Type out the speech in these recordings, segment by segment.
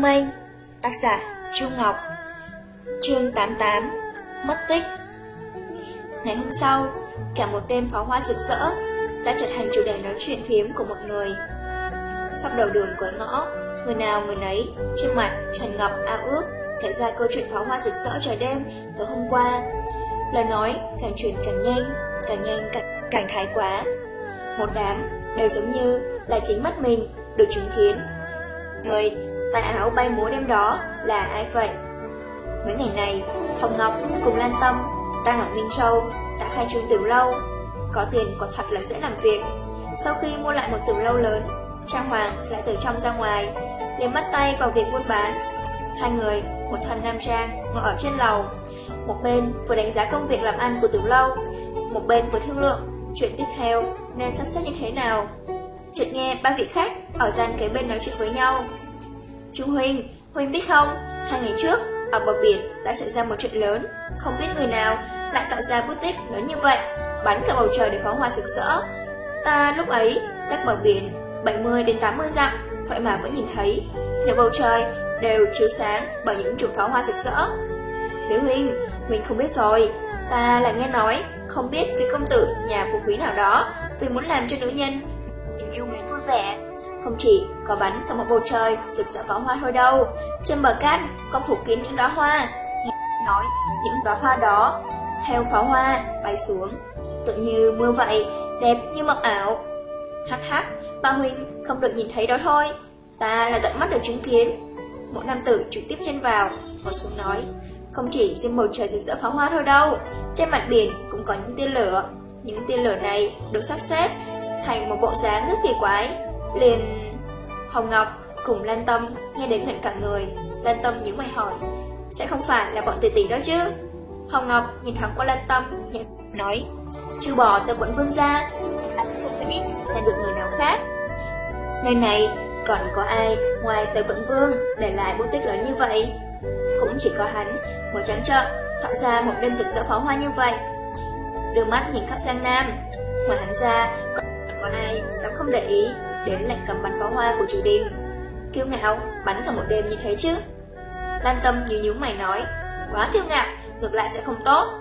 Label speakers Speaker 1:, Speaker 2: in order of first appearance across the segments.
Speaker 1: làm manh Tác giả Chu Ngọc Chương 88 Mất tích Ngày hôm sau, cả một đêm pháo hoa rực rỡ đã trở thành chủ đề nói chuyện phiếm của mọi người. Khắp đầu đường cuối ngõ, người nào người nấy, trên mặt tràn ngập ao ước, kể ra câu chuyện pháo hoa rực rỡ trời đêm tối hôm qua. Lời nói càng chuyển càng nhanh, càng nhanh càng, càng thái quá. Một đám đều giống như là chính mắt mình được chứng kiến. Người và áo bay múa đêm đó là ai vậy? Mấy ngày này, Hồng Ngọc cùng Lan Tâm đang ở Minh Châu đã khai trương tiểu lâu. Có tiền có thật là dễ làm việc. Sau khi mua lại một tiểu lâu lớn, Trang Hoàng lại từ trong ra ngoài, liền bắt tay vào việc buôn bán. Hai người, một thân nam trang, ngồi ở trên lầu. Một bên vừa đánh giá công việc làm ăn của tiểu lâu, một bên vừa thương lượng chuyện tiếp theo nên sắp xếp như thế nào. Chợt nghe ba vị khách ở gian kế bên nói chuyện với nhau. Trung Huynh, Huynh biết không, hai ngày trước, ở bờ biển đã xảy ra một chuyện lớn, không biết người nào lại tạo ra bút tích lớn như vậy, bắn cả bầu trời để pháo hoa rực rỡ. Ta lúc ấy, cách bờ biển 70 đến 80 dặm, vậy mà vẫn nhìn thấy, nếu bầu trời đều chiếu sáng bởi những chùm pháo hoa rực rỡ. Nếu Huynh, mình không biết rồi, ta lại nghe nói, không biết vị công tử nhà phú quý nào đó, vì muốn làm cho nữ nhân yêu mến vui vẻ, không chỉ có bắn cả một bầu trời rực rỡ pháo hoa thôi đâu, trên bờ cát còn phủ kín những đóa hoa. Nói những đóa hoa đó theo pháo hoa bay xuống, tự như mưa vậy, đẹp như mộng ảo. Hắc hắc, ba huynh không được nhìn thấy đó thôi, ta là tận mắt được chứng kiến. Một nam tử trực tiếp chen vào, ngồi xuống nói, không chỉ riêng bầu trời rực rỡ pháo hoa thôi đâu, trên mặt biển cũng có những tiên lửa. Những tiên lửa này được sắp xếp thành một bộ dáng rất kỳ quái. Liền Hồng Ngọc cùng Lan Tâm nghe đến hình cảnh người. Lan Tâm nhíu mày hỏi, sẽ không phải là bọn tỷ tỷ đó chứ? Hồng Ngọc nhìn thoáng qua Lan Tâm, nhẹ nói, chưa bỏ từ quận vương ra, Anh không biết sẽ được người nào khác. Nơi này còn có ai ngoài tờ quận vương để lại bút tích lớn như vậy? Cũng chỉ có hắn mới trắng trợn tạo ra một đêm rực rỡ pháo hoa như vậy. Đưa mắt nhìn khắp sang Nam, ngoài hắn ra còn có ai dám không để ý đến lạnh cầm bắn pháo hoa của chủ đình. Kiêu ngạo, bắn cả một đêm như thế chứ. Lan Tâm như nhíu mày nói, quá kiêu ngạo, ngược lại sẽ không tốt.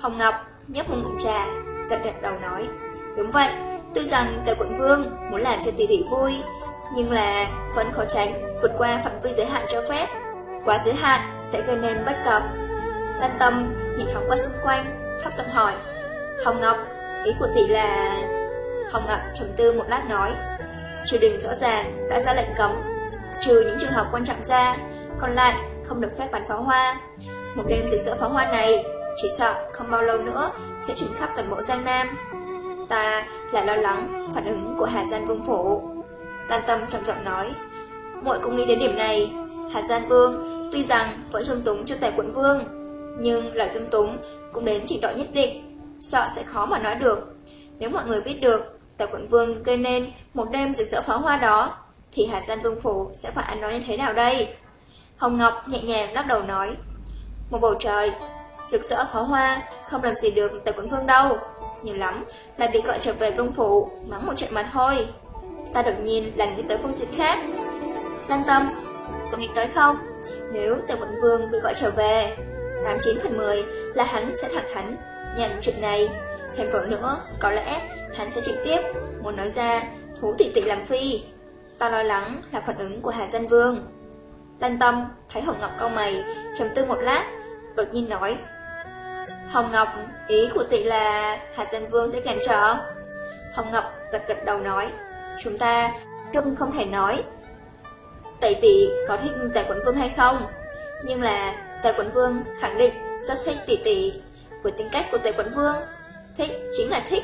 Speaker 1: Hồng Ngọc nhấp một ngụm trà, gật gật đầu nói, đúng vậy, tuy rằng tề quận vương muốn làm cho tỷ tỷ vui, nhưng là vẫn khó tránh vượt qua phạm vi giới hạn cho phép. Quá giới hạn sẽ gây nên bất cập. Lan Tâm nhìn thoáng qua xung quanh, thấp giọng hỏi, Hồng Ngọc, ý của tỷ là... Hồng Ngọc trầm tư một lát nói, triều đình rõ ràng đã ra lệnh cấm, trừ những trường hợp quan trọng ra, còn lại không được phép bắn pháo hoa. Một đêm rực rỡ pháo hoa này, chỉ sợ không bao lâu nữa sẽ chuyển khắp toàn bộ Giang Nam. Ta lại lo lắng phản ứng của Hà Giang Vương Phủ. Lan Tâm trầm giọng nói, muội cũng nghĩ đến điểm này. Hà Giang Vương tuy rằng vẫn dung túng cho tài quận vương, nhưng là dung túng cũng đến trình độ nhất định, sợ sẽ khó mà nói được. Nếu mọi người biết được Tào quận vương gây nên một đêm rực rỡ pháo hoa đó, thì Hà Gian Vương Phủ sẽ phải ăn nói như thế nào đây? Hồng Ngọc nhẹ nhàng lắc đầu nói, một bầu trời, rực rỡ pháo hoa, không làm gì được Tào quận vương đâu. Nhiều lắm lại bị gọi trở về vương phủ, mắng một trận mặt thôi. Ta đột nhiên là nghĩ tới phương diện khác. Lan tâm, có nghĩ tới không? Nếu Tào Quận Vương bị gọi trở về, 89 phần 10 là hắn sẽ thẳng thắn nhận chuyện này. Thêm vào nữa, có lẽ hắn sẽ trực tiếp muốn nói ra thú tỷ tỷ làm phi. Ta lo lắng là phản ứng của Hà Dân Vương. Lan Tâm thấy Hồng Ngọc cau mày, trầm tư một lát, đột nhiên nói. Hồng Ngọc, ý của tỷ là Hà Dân Vương sẽ cản trở. Hồng Ngọc gật gật đầu nói, chúng ta chung không thể nói Tẩy tỷ có thích tề quận vương hay không? Nhưng là tề quận vương khẳng định rất thích tỷ tỷ. Với tính cách của tề quận vương, thích chính là thích.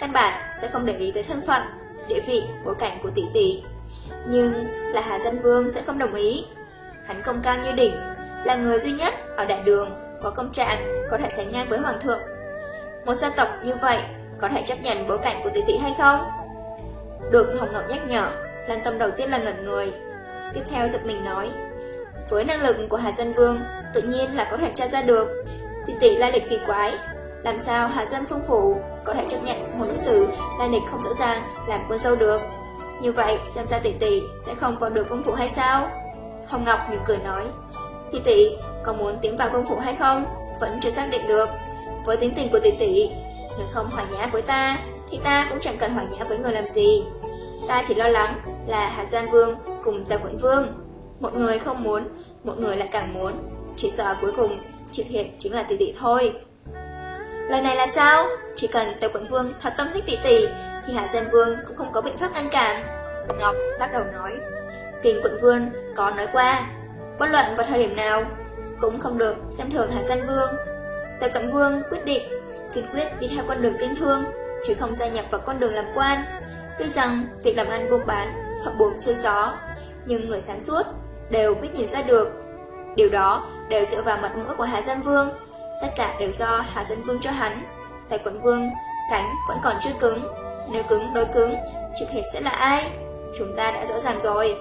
Speaker 1: Căn bản sẽ không để ý tới thân phận, địa vị, bối cảnh của tỷ tỷ. Nhưng là Hà Dân Vương sẽ không đồng ý. Hắn công cao như đỉnh, là người duy nhất ở đại đường có công trạng có thể sánh ngang với hoàng thượng. Một gia tộc như vậy có thể chấp nhận bối cảnh của tỷ tỷ hay không? Được Hồng Ngọc nhắc nhở, lần tâm đầu tiên là ngẩn người, Tiếp theo giật mình nói Với năng lực của Hà Dân Vương Tự nhiên là có thể tra ra được Tỷ tỷ lai lịch kỳ quái Làm sao Hà Dân Phương Phủ có thể chấp nhận một nữ tử lai lịch không rõ ràng làm quân dâu được Như vậy, xem ra tỷ tỷ sẽ không vào được công phủ hay sao? Hồng Ngọc mỉm cười nói, tỷ tỷ có muốn tiến vào công phủ hay không? Vẫn chưa xác định được. Với tính tình của tỷ tỷ, người không hòa nhã với ta, thì ta cũng chẳng cần hòa nhã với người làm gì. Ta chỉ lo lắng là Hà Giang Vương cùng Tàu Quận Vương. Một người không muốn, một người lại càng muốn. Chỉ sợ cuối cùng chịu thiệt chính là tỷ tỷ thôi. Lời này là sao? Chỉ cần Tề Quận Vương thật tâm thích tỷ tỷ, thì Hạ Giang Vương cũng không có biện pháp ngăn cản. Ngọc bắt đầu nói. Kinh Quận Vương có nói qua, bất luận vào thời điểm nào, cũng không được xem thường Hạ Giang Vương. Tề Quận Vương quyết định kiên quyết đi theo con đường kinh thương, chứ không gia nhập vào con đường làm quan. Tuy rằng việc làm ăn buôn bán thuận buồm xuôi gió, nhưng người sáng suốt đều biết nhìn ra được. Điều đó đều dựa vào mặt mũi của Hà Giang Vương. Tất cả đều do Hà dân Vương cho hắn. Tài quận Vương, cánh vẫn còn chưa cứng. Nếu cứng đối cứng, chịu thiệt sẽ là ai? Chúng ta đã rõ ràng rồi.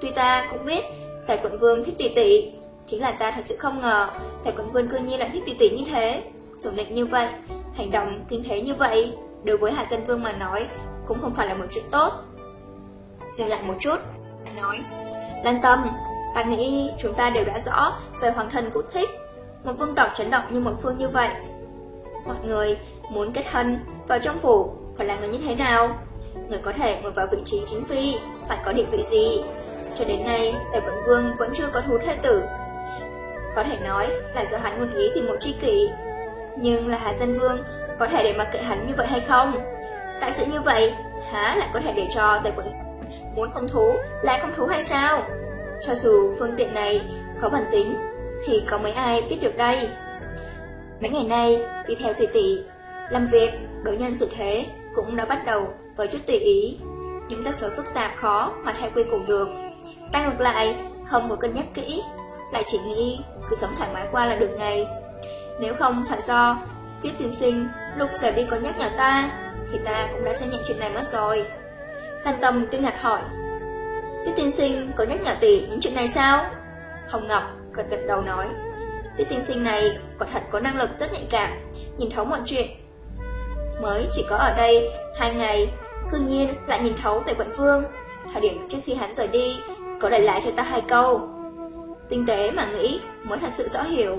Speaker 1: Tuy ta cũng biết Tài quận Vương thích tỷ tỷ, chính là ta thật sự không ngờ Tài quận Vương cư nhiên lại thích tỷ tỷ như thế. Dùng định như vậy, hành động kinh thế như vậy, đối với Hà Dân Vương mà nói, cũng không phải là một chuyện tốt. Dừng lại một chút, anh nói, Lan tâm, ta nghĩ chúng ta đều đã rõ về hoàng thần cũng thích. Một vương tộc chấn động như một phương như vậy. Mọi người muốn kết thân vào trong phủ phải là người như thế nào? Người có thể ngồi vào vị trí chính phi, phải có địa vị gì? Cho đến nay, Tề Quận Vương vẫn chưa có thú thế tử. Có thể nói là do hắn nguồn ý tìm một tri kỷ. Nhưng là Hà Dân Vương có thể để mặc kệ hắn như vậy hay không? Tại sự như vậy, há lại có thể để cho Tề Quận muốn không thú là không thú hay sao? Cho dù phương tiện này có bản tính, thì có mấy ai biết được đây? Mấy ngày nay, đi theo tùy tỷ, làm việc, đối nhân sự thế cũng đã bắt đầu có chút tùy ý. Những rắc rối phức tạp khó mà theo quy củ được. Ta ngược lại, không có cân nhắc kỹ, lại chỉ nghĩ cứ sống thoải mái qua là được ngày. Nếu không phải do Tiết tiên sinh lúc giờ đi có nhắc nhở ta, thì ta cũng đã xem nhận chuyện này mất rồi. Lan Tâm kinh ngạc hỏi, Tiết tiên sinh có nhắc nhở tỷ những chuyện này sao? Hồng Ngọc gật gật đầu nói, Tiết tiên sinh này quả thật có năng lực rất nhạy cảm, nhìn thấu mọi chuyện. Mới chỉ có ở đây hai ngày, cư nhiên lại nhìn thấu tại quận vương. Thời điểm trước khi hắn rời đi, có để lại cho ta hai câu. Tinh tế mà nghĩ mới thật sự rõ hiểu,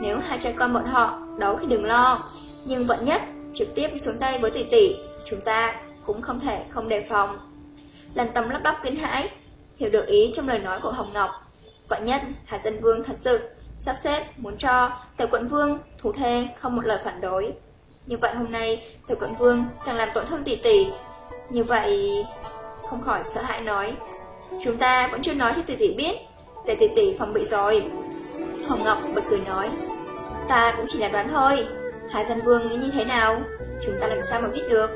Speaker 1: nếu hai cha con bọn họ đấu thì đừng lo, nhưng vận nhất trực tiếp xuống tay với tỷ tỷ, chúng ta cũng không thể không đề phòng. Lần tâm lắp bắp kinh hãi, hiểu được ý trong lời nói của Hồng Ngọc. Vận nhất, Hà Dân Vương thật sự sắp xếp muốn cho Tiểu Quận Vương thủ thê không một lời phản đối. Như vậy hôm nay Tiểu Quận Vương càng làm tổn thương tỷ tỷ. Như vậy không khỏi sợ hãi nói, chúng ta vẫn chưa nói cho tỷ tỷ biết, để tỷ tỷ phòng bị rồi. Hồng Ngọc bật cười nói, ta cũng chỉ là đoán thôi. Hà Dân Vương nghĩ như thế nào? Chúng ta làm sao mà biết được?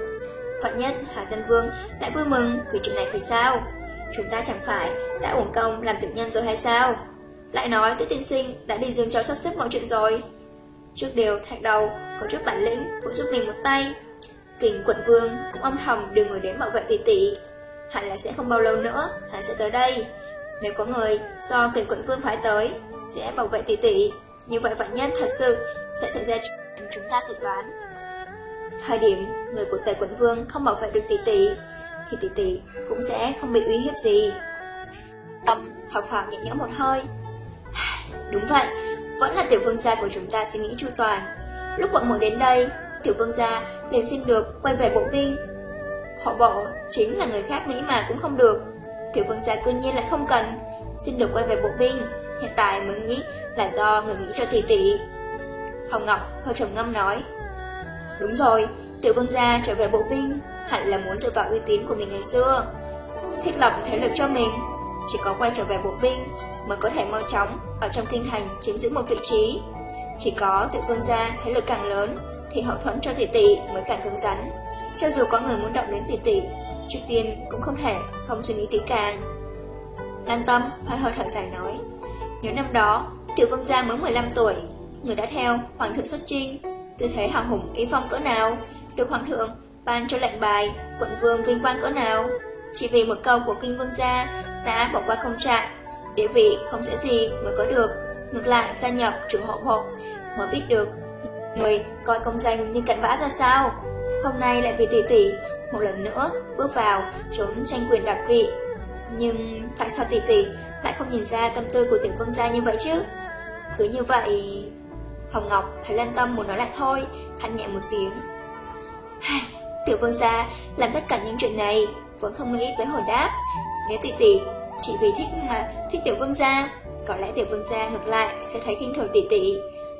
Speaker 1: Phận nhất, Hà Dân Vương lại vui mừng vì chuyện này thì sao? Chúng ta chẳng phải đã uổng công làm tiểu nhân rồi hay sao? Lại nói tới tiên sinh đã đi Dương cho sắp xếp mọi chuyện rồi. Trước điều thạch đầu có chút bản lĩnh phụ giúp mình một tay. Kình quận vương cũng âm thầm đưa người đến bảo vệ tỷ tỷ. Hẳn là sẽ không bao lâu nữa, hắn sẽ tới đây. Nếu có người do kình quận vương phái tới, sẽ bảo vệ tỷ tỷ. Như vậy vạn nhất thật sự sẽ xảy ra chúng ta dự đoán. Thời điểm người của Tề Quận Vương không bảo vệ được tỷ tỷ, thì tỷ tỷ cũng sẽ không bị uy hiếp gì. Tâm thở phào nhẹ nhõm một hơi. Đúng vậy, vẫn là tiểu vương gia của chúng ta suy nghĩ chu toàn. Lúc bọn muội đến đây, tiểu vương gia liền xin được quay về bộ binh. Họ bộ chính là người khác nghĩ mà cũng không được. Tiểu vương gia cư nhiên lại không cần, xin được quay về bộ binh. Hiện tại mới nghĩ là do người nghĩ cho tỷ tỷ. Hồng Ngọc hơi trầm ngâm nói. Đúng rồi, tiểu vương gia trở về bộ binh, hẳn là muốn dựa vào uy tín của mình ngày xưa. Thiết lập thế lực cho mình, chỉ có quay trở về bộ binh mới có thể mau chóng ở trong kinh hành chiếm giữ một vị trí. Chỉ có tự vương gia thế lực càng lớn thì hậu thuẫn cho tỷ tỷ mới càng cứng rắn. Cho dù có người muốn động đến tỷ tỷ, trước tiên cũng không thể không suy nghĩ kỹ càng. an tâm hoa hơi thở dài nói, nhớ năm đó tiểu vương gia mới 15 tuổi, người đã theo hoàng thượng xuất trinh, tư thế hào hùng ý phong cỡ nào, được hoàng thượng ban cho lệnh bài, quận vương vinh quang cỡ nào. Chỉ vì một câu của kinh vương gia đã bỏ qua công trạng, địa vị không dễ gì mới có được, ngược lại gia nhập chủ hộ bộ mới biết được người coi công danh như cặn bã ra sao. Hôm nay lại vì tỷ tỷ một lần nữa bước vào trốn tranh quyền đoạt vị. Nhưng tại sao tỷ tỷ lại không nhìn ra tâm tư của tiểu vương gia như vậy chứ? Cứ như vậy... Hồng Ngọc thấy Lan Tâm muốn nói lại thôi, than nhẹ một tiếng. Tiểu vương gia làm tất cả những chuyện này vẫn không nghĩ tới hồi đáp. Nếu tỷ tỷ chỉ vì thích mà thích tiểu vương gia, có lẽ tiểu vương gia ngược lại sẽ thấy khinh thường tỷ tỷ.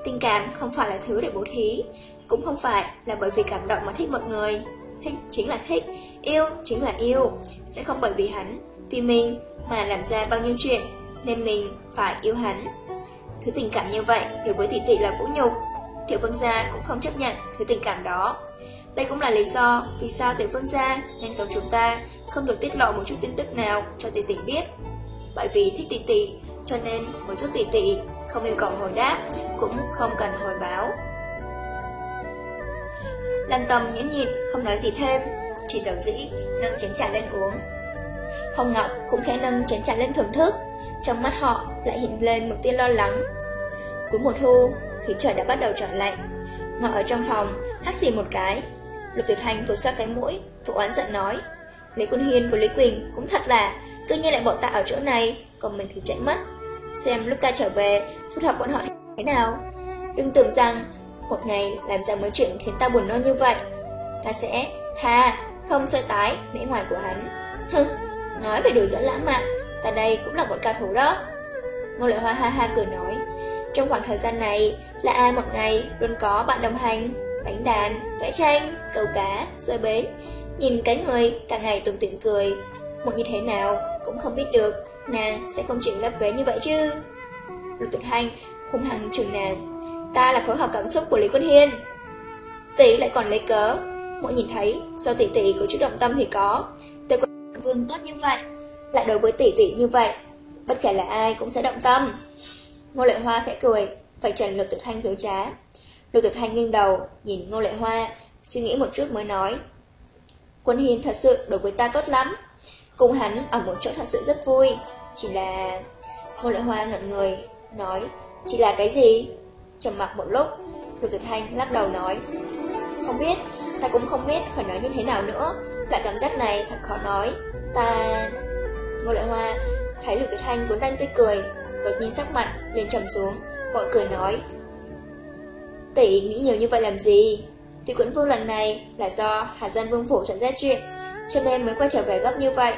Speaker 1: Tình cảm không phải là thứ để bố thí, cũng không phải là bởi vì cảm động mà thích một người. Thích chính là thích, yêu chính là yêu, sẽ không bởi vì hắn, vì mình mà làm ra bao nhiêu chuyện, nên mình phải yêu hắn. Thứ tình cảm như vậy đối với tỷ tỷ là vũ nhục, tiểu vương gia cũng không chấp nhận thứ tình cảm đó. Đây cũng là lý do vì sao tiểu vương gia nên cầu chúng ta không được tiết lộ một chút tin tức nào cho tỷ tỷ biết. Bởi vì thích tỷ tỷ, cho nên một chút tỷ tỷ không yêu cầu hồi đáp, cũng không cần hồi báo. Lan Tâm nhẫn nhịn, không nói gì thêm, chỉ dầu dĩ, nâng chén trà lên uống. Hồng Ngọc cũng khẽ nâng chén trà lên thưởng thức, trong mắt họ lại hiện lên một tia lo lắng. Cuối mùa thu, khí trời đã bắt đầu trở lạnh, ngọ ở trong phòng, hắt xì một cái. Lục Tuyệt Hành vừa xoa cái mũi, vừa oán giận nói. Lý Quân Hiên và Lý Quỳnh cũng thật là, cứ nhiên lại bọn ta ở chỗ này, còn mình thì chạy mất. Xem lúc ta trở về, thu thập bọn họ thế nào. Đừng tưởng rằng một ngày làm ra mấy chuyện khiến ta buồn nôn như vậy. Ta sẽ tha, không sơ tái, mỹ ngoài của hắn. Hừ, nói về đồ dẫn lãng mạn, ta đây cũng là một cao thủ đó. Ngô Lợi Hoa ha ha cười nói, trong khoảng thời gian này, là ai một ngày luôn có bạn đồng hành, đánh đàn, vẽ tranh, câu cá, rơi bế Nhìn cái người cả ngày tùng tỉnh cười, một như thế nào cũng không biết được, nàng sẽ không chỉnh lấp vế như vậy chứ. Lục tuyệt hành, hung hăng trường nàng, ta là phối hợp cảm xúc của Lý Quân Hiên. Tỷ lại còn lấy cớ, mỗi nhìn thấy, do tỷ tỷ có chút động tâm thì có, tôi quân vương tốt như vậy, lại đối với tỷ tỷ như vậy, bất kể là ai cũng sẽ động tâm. Ngô Lệ Hoa khẽ cười, phải trần Lục Tuyệt Thanh dối trá. Lục Tuyệt Thanh nghiêng đầu, nhìn Ngô Lệ Hoa, suy nghĩ một chút mới nói. Quân Hiên thật sự đối với ta tốt lắm. Cùng hắn ở một chỗ thật sự rất vui. Chỉ là... Ngô Lệ Hoa ngẩn người, nói, chỉ là cái gì? trầm mặc một lúc, Lục Tuyệt Thanh lắc đầu nói, không biết, ta cũng không biết phải nói như thế nào nữa. Loại cảm giác này thật khó nói. Ta... Ngô Lệ Hoa thấy Lục Tuyệt Thanh vốn đang tươi cười, đột nhiên sắc mặt liền trầm xuống, vội cười nói. Tỷ nghĩ nhiều như vậy làm gì? Thủy quận vương lần này là do Hà Dân Vương Phủ xảy ra chuyện, cho nên mới quay trở về gấp như vậy.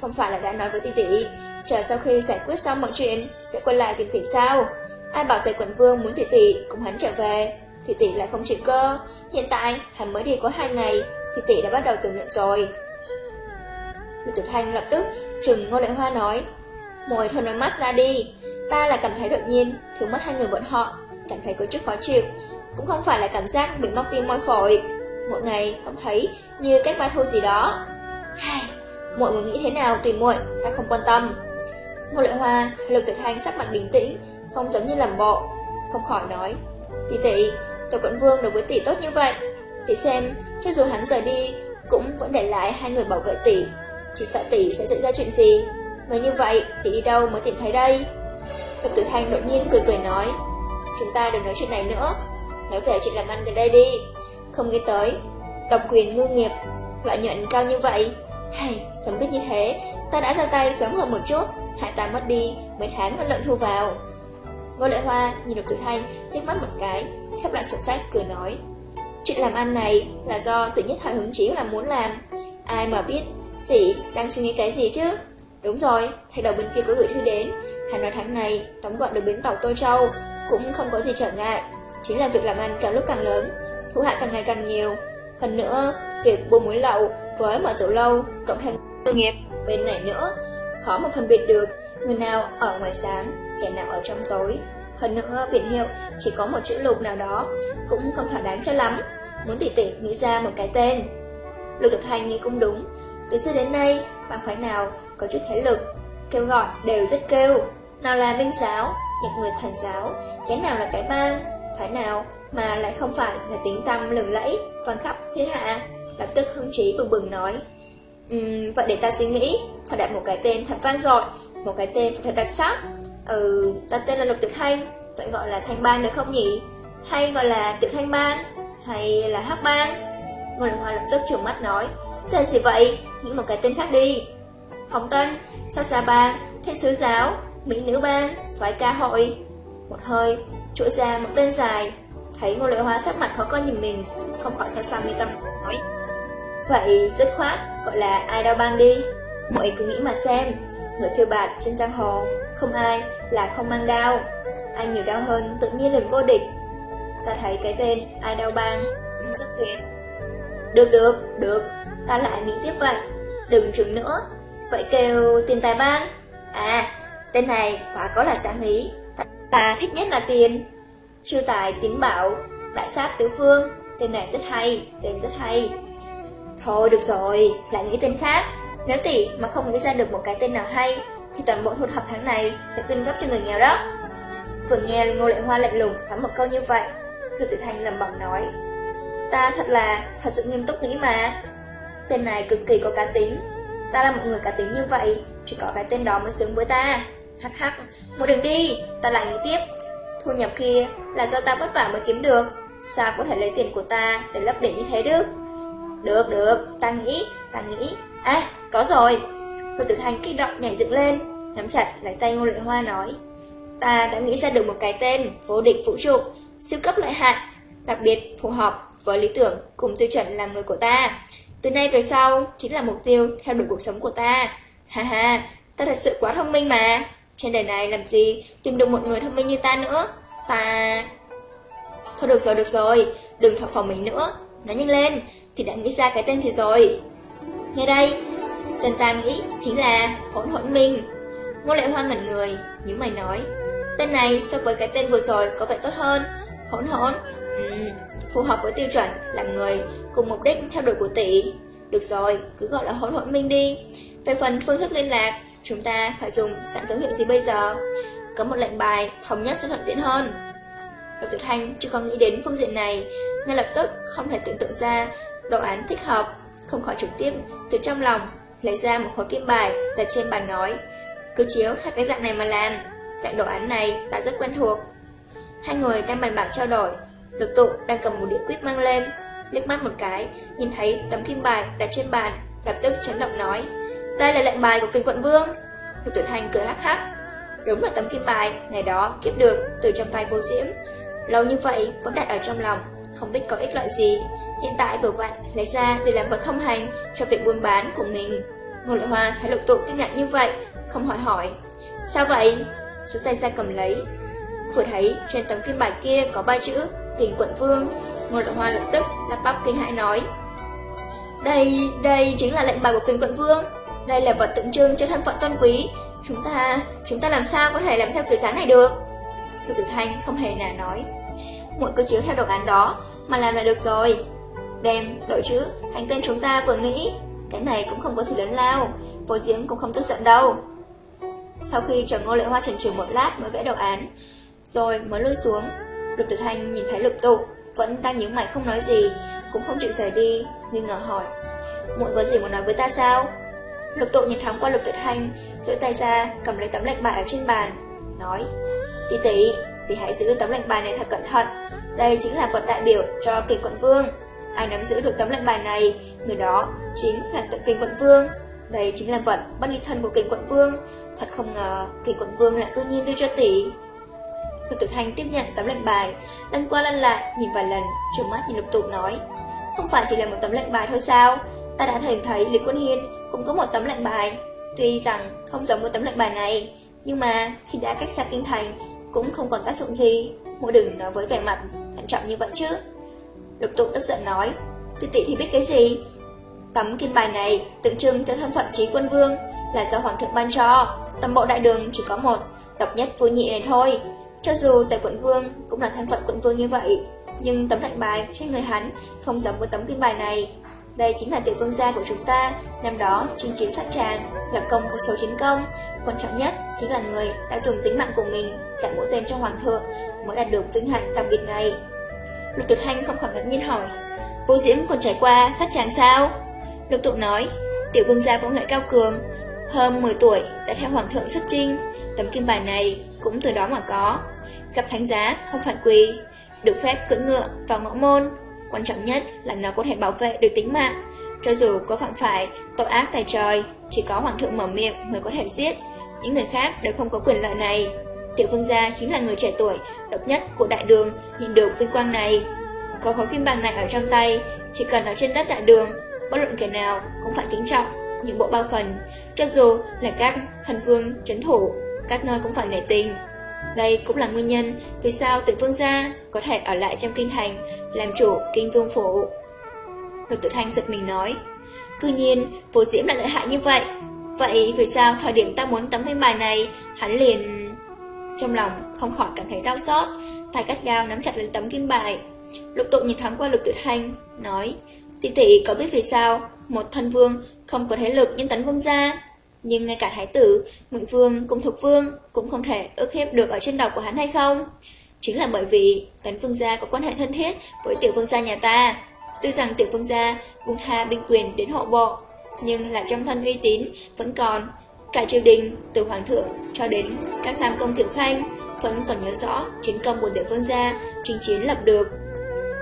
Speaker 1: Không phải là đã nói với tỷ tỷ, chờ sau khi giải quyết xong mọi chuyện, sẽ quay lại tìm tỷ sao? Ai bảo tề quận vương muốn tỷ tỷ cùng hắn trở về, tỷ tỷ lại không chịu cơ. Hiện tại, hắn mới đi có hai ngày, thì tỷ đã bắt đầu tưởng niệm rồi. Thủy Tử Thanh lập tức trừng Ngô Lệ Hoa nói, Mồi thôi nói mắt ra đi, ta là cảm thấy đột nhiên, thiếu mất hai người bọn họ, cảm thấy có chút khó chịu, cũng không phải là cảm giác bị móc tim môi phổi. Một ngày không thấy như cách ba thu gì đó. Hai, muội muốn nghĩ thế nào tùy muội, ta không quan tâm. Ngô Lệ Hoa, Lục Tuyệt Hành sắc mặt bình tĩnh, không giống như làm bộ, không khỏi nói. Tỷ tỷ, Tổ Quận Vương đối với tỷ tốt như vậy, tỷ xem, cho dù hắn rời đi, cũng vẫn để lại hai người bảo vệ tỷ. Chỉ sợ tỷ sẽ xảy ra chuyện gì. Người như vậy, tỷ đi đâu mới tìm thấy đây? Lục Tử Thanh đột nhiên cười cười nói, chúng ta đừng nói chuyện này nữa, nói về chuyện làm ăn gần đây đi. Không nghĩ tới, độc quyền ngư nghiệp, lợi nhuận cao như vậy. Hay, sớm biết như thế, ta đã ra tay sớm hơn một chút, hại ta mất đi mấy tháng ngân lượng thu vào. Ngô Lệ Hoa nhìn được Tử Thanh liếc mắt một cái, khép lại sổ sách cười nói. Chuyện làm ăn này là do tự nhất thời hứng chí là muốn làm. Ai mà biết tỷ đang suy nghĩ cái gì chứ? Đúng rồi, thầy đầu bên kia có gửi thư đến. Hắn nói tháng này tóm gọn được bến tàu Tô Châu, cũng không có gì trở ngại. Chính là việc làm ăn càng lúc càng lớn, thu hại càng ngày càng nhiều. Hơn nữa, việc buôn muối lậu với mở tiểu lâu, cộng thêm tư nghiệp bên này nữa, khó mà phân biệt được người nào ở ngoài sáng, kẻ nào ở trong tối. Hơn nữa, biển hiệu chỉ có một chữ lục nào đó, cũng không thỏa đáng cho lắm. Muốn tỉ tỉ nghĩ ra một cái tên. Lục Tập Thành nghĩ cũng đúng. Từ xưa đến nay, bằng phái nào có chút thế lực, kêu gọi đều rất kêu. Nào là minh giáo, nhật người thần giáo, cái nào là cái bang, phải nào mà lại không phải là tiếng tâm lừng lẫy, vang khắp thiên hạ. Lập tức hứng trí bừng bừng nói. Um, vậy để ta suy nghĩ, phải đặt một cái tên thật vang dội, một cái tên thật đặc sắc. Ừ, ta tên là Lục Tiểu Thanh, vậy gọi là Thanh Bang được không nhỉ? Hay gọi là Tiểu Thanh Bang? Hay là Hắc Bang? Ngô Lạc Hoa lập tức trừng mắt nói, Tên gì vậy? Nghĩ một cái tên khác đi. Hồng Tân, Sa Sa Bang, Thiên Sứ Giáo, Mỹ Nữ Bang, Soái Ca Hội. Một hơi, chuỗi ra một tên dài. Thấy Ngô Lệ Hoa sắc mặt khó coi nhìn mình, không khỏi xa xoa mi tâm, nói. Vậy, dứt khoát, gọi là ai đau bang đi. Mọi cứ nghĩ mà xem, người phiêu bạt trên giang hồ, không ai là không mang đau Ai nhiều đau hơn tự nhiên liền vô địch. Ta thấy cái tên ai đau bang, rất tuyệt. Được được, được, ta lại nghĩ tiếp vậy. Đừng chừng nữa, vậy kêu tiền tài bang. À, tên này quả có là sáng ý. Ta, thích nhất là tiền. Chiêu tài tín bảo, đại sát tứ phương, tên này rất hay, tên rất hay. Thôi được rồi, lại nghĩ tên khác. Nếu tỷ mà không nghĩ ra được một cái tên nào hay, thì toàn bộ hụt học tháng này sẽ quyên góp cho người nghèo đó. Vừa nghe Ngô Lệ Hoa lạnh lùng phán một câu như vậy, Lục Tử Thanh lầm bẩm nói. Ta thật là, thật sự nghiêm túc nghĩ mà. Tên này cực kỳ có cá tính. Ta là một người cá tính như vậy, chỉ có cái tên đó mới xứng với ta. Hắc hắc, một đường đi, ta lại nghĩ tiếp. Thu nhập kia là do ta vất vả mới kiếm được. Sao có thể lấy tiền của ta để lấp biển như thế được? Được, được, ta nghĩ, ta nghĩ. À, có rồi. rồi Tử thành kích động nhảy dựng lên, nắm chặt lấy tay Ngô Lệ Hoa nói. Ta đã nghĩ ra được một cái tên vô địch vũ trụ, siêu cấp lợi hại, đặc biệt phù hợp với lý tưởng cùng tiêu chuẩn làm người của ta. Từ nay về sau chính là mục tiêu theo đuổi cuộc sống của ta. Ha ha, ta thật sự quá thông minh mà. Trên đời này làm gì tìm được một người thông minh như ta nữa. Ta... Thôi được rồi, được rồi, đừng thọc phòng mình nữa. Nói nhanh lên, thì đã nghĩ ra cái tên gì rồi. Nghe đây, tên ta nghĩ chính là hỗn hỗn minh. Ngô Lệ Hoa ngẩn người, như mày nói. Tên này so với cái tên vừa rồi có vẻ tốt hơn. Hỗn hỗn, ừ, phù hợp với tiêu chuẩn làm người cùng mục đích theo đuổi của tỷ. Được rồi, cứ gọi là hỗn hỗn minh đi. Về phần phương thức liên lạc, chúng ta phải dùng sẵn dấu hiệu gì bây giờ? Có một lệnh bài thống nhất sẽ thuận tiện hơn. Lục Tiểu Thanh chưa có nghĩ đến phương diện này, ngay lập tức không thể tưởng tượng ra đồ án thích hợp, không khỏi trực tiếp từ trong lòng lấy ra một khối kim bài đặt trên bàn nói, cứ chiếu hai cái dạng này mà làm, dạng đồ án này ta rất quen thuộc. Hai người đang bàn bạc trao đổi, Lục tụ đang cầm một đĩa quýt mang lên, liếc mắt một cái, nhìn thấy tấm kim bài đặt trên bàn, lập tức chấn động nói, đây là lệnh bài của kinh quận vương. Lục tử thanh cười hắc hắc, đúng là tấm kim bài ngày đó kiếp được từ trong tay vô diễm. Lâu như vậy vẫn đặt ở trong lòng, không biết có ích lợi gì. Hiện tại vừa vặn lấy ra để làm vật thông hành cho việc buôn bán của mình. Ngô Lợi Hoa thấy lục tụ kinh ngạc như vậy, không hỏi hỏi. Sao vậy? Rút tay ra cầm lấy. Vừa thấy trên tấm kim bài kia có ba chữ Tiền quận vương. Ngô Lợi Hoa lập tức lắp bắp kinh hãi nói. Đây, đây chính là lệnh bài của kinh quận vương. Đây là vật tượng trưng cho thân phận tôn quý. Chúng ta, chúng ta làm sao có thể làm theo kiểu dáng này được? Thư tử thanh không hề nà nói. Mỗi cứ chiếu theo đồ án đó mà làm là được rồi. Đem, đội chữ, hành tên chúng ta vừa nghĩ. Cái này cũng không có gì lớn lao, vô diễm cũng không tức giận đâu. Sau khi trần ngô lệ hoa trần trừ một lát mới vẽ đồ án, rồi mới lướt xuống, lục tử thanh nhìn thấy lục tụ, vẫn đang nhíu mày không nói gì, cũng không chịu rời đi, nghi ngờ hỏi. Muội có gì muốn nói với ta sao? Lục tụ nhìn thoáng qua lục tuyệt hành duỗi tay ra, cầm lấy tấm lệnh bài ở trên bàn, nói. Tỷ tỷ, tỷ hãy giữ tấm lệnh bài này thật cẩn thận, đây chính là vật đại biểu cho kinh quận vương. Ai nắm giữ được tấm lệnh bài này, người đó chính là tự kinh quận vương. Đây chính là vật bất đi thân của kinh quận vương. Thật không ngờ kinh quận vương lại cư nhiên đưa cho tỷ. Lục tuyệt hành tiếp nhận tấm lệnh bài, lăn qua lăn lại, nhìn vài lần, trừng mắt nhìn Lục Tụ nói. Không phải chỉ là một tấm lệnh bài thôi sao? Ta đã thường thấy Lý Quân Hiên cũng có một tấm lệnh bài. Tuy rằng không giống với tấm lệnh bài này, nhưng mà khi đã cách xa kinh thành cũng không còn tác dụng gì. Mộ đừng nói với vẻ mặt thận trọng như vậy chứ. Lục tụ tức giận nói, Tuyệt tỷ thì biết cái gì? Tấm kim bài này tượng trưng cho thân phận trí quân vương là do hoàng thượng ban cho. Tầm bộ đại đường chỉ có một, độc nhất vô nhị này thôi. Cho dù tại quận vương cũng là thân phận quận vương như vậy, nhưng tấm lệnh bài trên người hắn không giống với tấm kim bài này. Đây chính là tiểu vương gia của chúng ta, năm đó chinh chiến sát tràng, lập công vô số chiến công. Quan trọng nhất chính là người đã dùng tính mạng của mình chặn mũi tên cho hoàng thượng mới đạt được vinh hạnh đặc biệt này. Lục Tuyệt Thanh không khỏi ngạc nhiên hỏi, vô diễm còn trải qua sát tràng sao? Lục Tụ nói, tiểu vương gia võ nghệ cao cường, hơn 10 tuổi đã theo hoàng thượng xuất trinh, tấm kim bài này cũng từ đó mà có. Gặp thánh giá không phải quỳ, được phép cưỡi ngựa vào ngõ môn, quan trọng nhất là nó có thể bảo vệ được tính mạng. Cho dù có phạm phải tội ác tài trời, chỉ có hoàng thượng mở miệng mới có thể giết, những người khác đều không có quyền lợi này. Tiểu vương gia chính là người trẻ tuổi, độc nhất của đại đường, nhìn được vinh quang này. Có khối kim bằng này ở trong tay, chỉ cần ở trên đất đại đường, bất luận kẻ nào cũng phải kính trọng những bộ bao phần, cho dù là các thần vương chấn thủ, các nơi cũng phải nể tình. Đây cũng là nguyên nhân vì sao tự vương gia có thể ở lại trong kinh thành, làm chủ kinh vương phủ. Lục tự thanh giật mình nói, cư nhiên, vô diễm lại lợi hại như vậy. Vậy vì sao thời điểm ta muốn tấm cái bài này, hắn liền... Trong lòng không khỏi cảm thấy đau xót, tay cắt gao nắm chặt lấy tấm kim bài. Lục tụ nhìn thoáng qua lục tự thanh, nói, tỷ tỷ có biết vì sao một thân vương không có thế lực nhưng tấn vương gia, nhưng ngay cả thái tử, ngụy vương cùng thục vương cũng không thể ức hiếp được ở trên đầu của hắn hay không? Chính là bởi vì tấn vương gia có quan hệ thân thiết với tiểu vương gia nhà ta. Tuy rằng tiểu vương gia buông tha binh quyền đến hộ bộ, nhưng là trong thân uy tín vẫn còn. Cả triều đình, từ hoàng thượng cho đến các tam công tiểu khanh vẫn còn nhớ rõ chiến công của tiểu vương gia chính chiến lập được.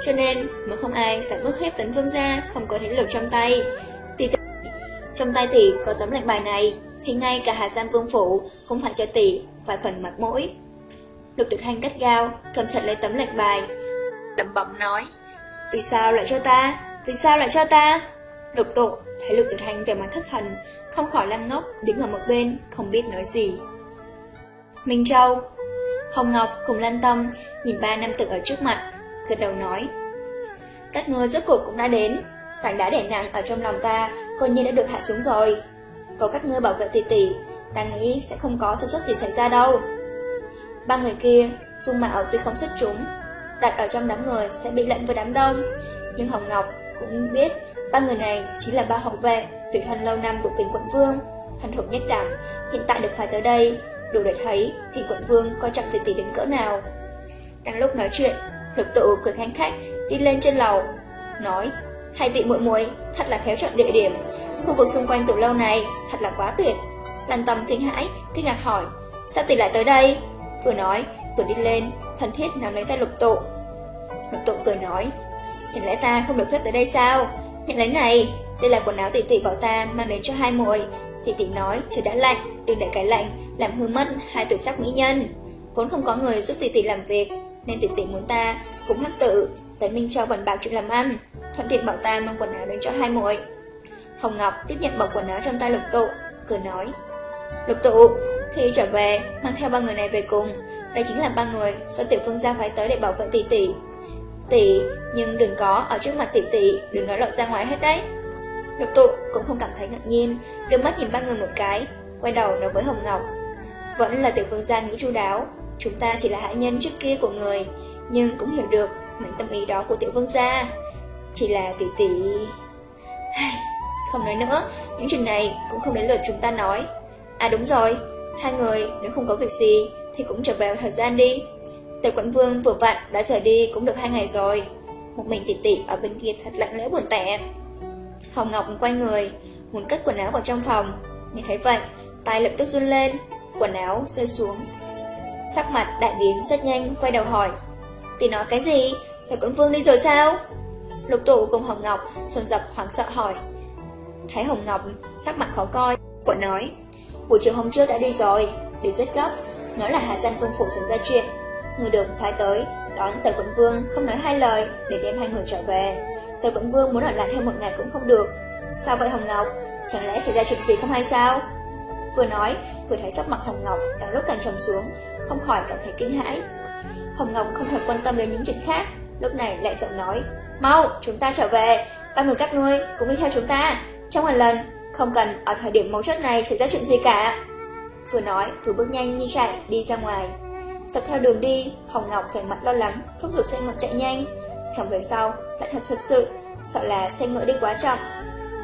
Speaker 1: Cho nên mới không ai dám ước hiếp tấn vương gia không có thế lực trong tay. Trong tay tỷ có tấm lệnh bài này, thì ngay cả Hà Giang Vương Phủ cũng phải cho tỷ vài phần mặt mũi. Lục Tuyệt Hành cắt gao, cầm chặt lấy tấm lệnh bài, đậm bẩm nói, vì sao lại cho ta? Vì sao lại cho ta? Lục tụ, thấy Lục Tuyệt Hành vẻ mặt thất thần, không khỏi lăn ngốc, đứng ở một bên, không biết nói gì. Minh Châu Hồng Ngọc cùng Lan Tâm nhìn ba nam tử ở trước mặt, gật đầu nói. Các ngươi rốt cuộc cũng đã đến, tảng đá đè nặng ở trong lòng ta, coi như đã được hạ xuống rồi. Có các ngươi bảo vệ tỷ tỷ, ta nghĩ sẽ không có sự xuất gì xảy ra đâu. Ba người kia, dung mạo tuy không xuất chúng, đặt ở trong đám người sẽ bị lẫn với đám đông, nhưng Hồng Ngọc cũng biết ba người này chính là ba hậu vệ tuyển thân lâu năm của tỉnh quận vương, thần thuộc nhất đẳng, hiện tại được phải tới đây, đủ để thấy thì quận vương coi trọng tỷ tỷ đến cỡ nào. Đang lúc nói chuyện, lục tụ cười khanh khách đi lên trên lầu, nói: hai vị muội muội thật là khéo chọn địa điểm, khu vực xung quanh từ lâu này thật là quá tuyệt. Lan tâm kinh hãi, kinh ngạc hỏi, sao tỷ lại tới đây? Vừa nói, vừa đi lên, thân thiết nắm lấy tay lục tụ. Lục tụ cười nói, chẳng lẽ ta không được phép tới đây sao? Nhận lấy này, đây là quần áo tỷ tỷ bảo ta mang đến cho hai muội. Tỷ tỷ nói trời đã lạnh, đừng để cái lạnh làm hư mất hai tuổi sắc mỹ nhân. Vốn không có người giúp tỷ tỷ làm việc, nên tỷ tỷ muốn ta cũng hắc tự tới Minh Châu bẩn bạc chuyện làm ăn, thuận tiện bảo ta mang quần áo đến cho hai muội. Hồng Ngọc tiếp nhận bọc quần áo trong tay lục tụ, cười nói. Lục tụ, khi trở về, mang theo ba người này về cùng. Đây chính là ba người do tiểu phương gia phái tới để bảo vệ tỷ tỷ. Tỷ, nhưng đừng có ở trước mặt tỷ tỷ, đừng nói lộ ra ngoài hết đấy. Lục tụ cũng không cảm thấy ngạc nhiên, đưa mắt nhìn ba người một cái, quay đầu nói với Hồng Ngọc. Vẫn là tiểu phương gia nghĩ chu đáo, chúng ta chỉ là hạ nhân trước kia của người, nhưng cũng hiểu được mảnh tâm ý đó của tiểu vương gia. Chỉ là tỷ tỷ... Không nói nữa, những chuyện này cũng không đến lượt chúng ta nói. À đúng rồi, hai người nếu không có việc gì thì cũng trở về thời gian đi. Tề quận vương vừa vặn đã rời đi cũng được hai ngày rồi. Một mình tỷ tỷ ở bên kia thật lạnh lẽo buồn tẻ. Hồng Ngọc quay người, muốn cất quần áo vào trong phòng. Nghe thấy vậy, tay lập tức run lên, quần áo rơi xuống. Sắc mặt đại biến rất nhanh, quay đầu hỏi. Tỷ nói cái gì? Thầy Quấn vương đi rồi sao? Lục tụ cùng Hồng Ngọc xuân dập hoảng sợ hỏi. Thấy Hồng Ngọc sắc mặt khó coi, vội nói, buổi chiều hôm trước đã đi rồi, đi rất gấp, nói là Hà Giang Vương Phủ xảy ra chuyện. Người được phái tới, đón Tề Quận Vương không nói hai lời để đem hai người trở về. Tề Quận Vương muốn ở lại thêm một ngày cũng không được. Sao vậy Hồng Ngọc? Chẳng lẽ xảy ra chuyện gì không hay sao? Vừa nói, vừa thấy sắc mặt Hồng Ngọc càng lúc càng trầm xuống, không khỏi cảm thấy kinh hãi. Hồng Ngọc không hề quan tâm đến những chuyện khác, lúc này lại giọng nói, mau, chúng ta trở về, ba người các ngươi cũng đi theo chúng ta. Trong một lần, không cần ở thời điểm mấu chốt này xảy ra chuyện gì cả. Vừa nói, vừa bước nhanh như chạy đi ra ngoài. Dọc theo đường đi, Hồng Ngọc vẻ mặt lo lắng, thúc giục xe ngựa chạy nhanh. Càng về sau, lại thật thực sự, sợ là xe ngựa đi quá chậm.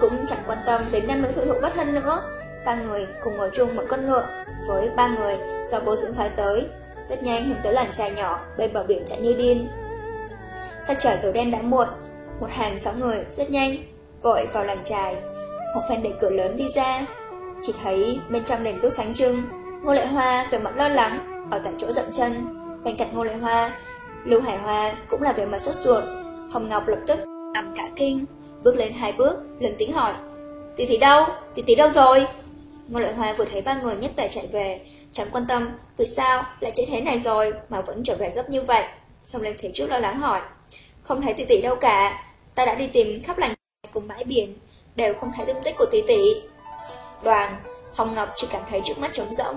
Speaker 1: Cũng chẳng quan tâm đến nam nữ thụ thụ bất thân nữa. Ba người cùng ngồi chung một con ngựa, với ba người do bố dưỡng phái tới. Rất nhanh hướng tới làn trài nhỏ, bên bờ biển chạy như điên. Sắc trời tối đen đã muộn, một hàng sáu người rất nhanh, vội vào làng trài. Một phen đẩy cửa lớn đi ra, chỉ thấy bên trong đèn đốt sáng trưng, Ngô Lệ Hoa về mặt lo lắng, ở tại chỗ dậm chân. Bên cạnh Ngô Lệ Hoa, Lưu Hải Hoa cũng là về mặt sốt ruột. Hồng Ngọc lập tức ẩm cả kinh, bước lên hai bước, lần tiếng hỏi. Tỷ tỷ đâu? Tỷ tỷ đâu rồi? Ngô Lệ Hoa vừa thấy ba người nhất tề chạy về, chẳng quan tâm vì sao lại chết thế này rồi mà vẫn trở về gấp như vậy. Xong lên phía trước lo lắng hỏi. Không thấy tỷ tỷ đâu cả, ta đã đi tìm khắp làng cùng bãi biển, đều không thấy tung tích của tỷ tỷ. Đoàn, Hồng Ngọc chỉ cảm thấy trước mắt trống rỗng,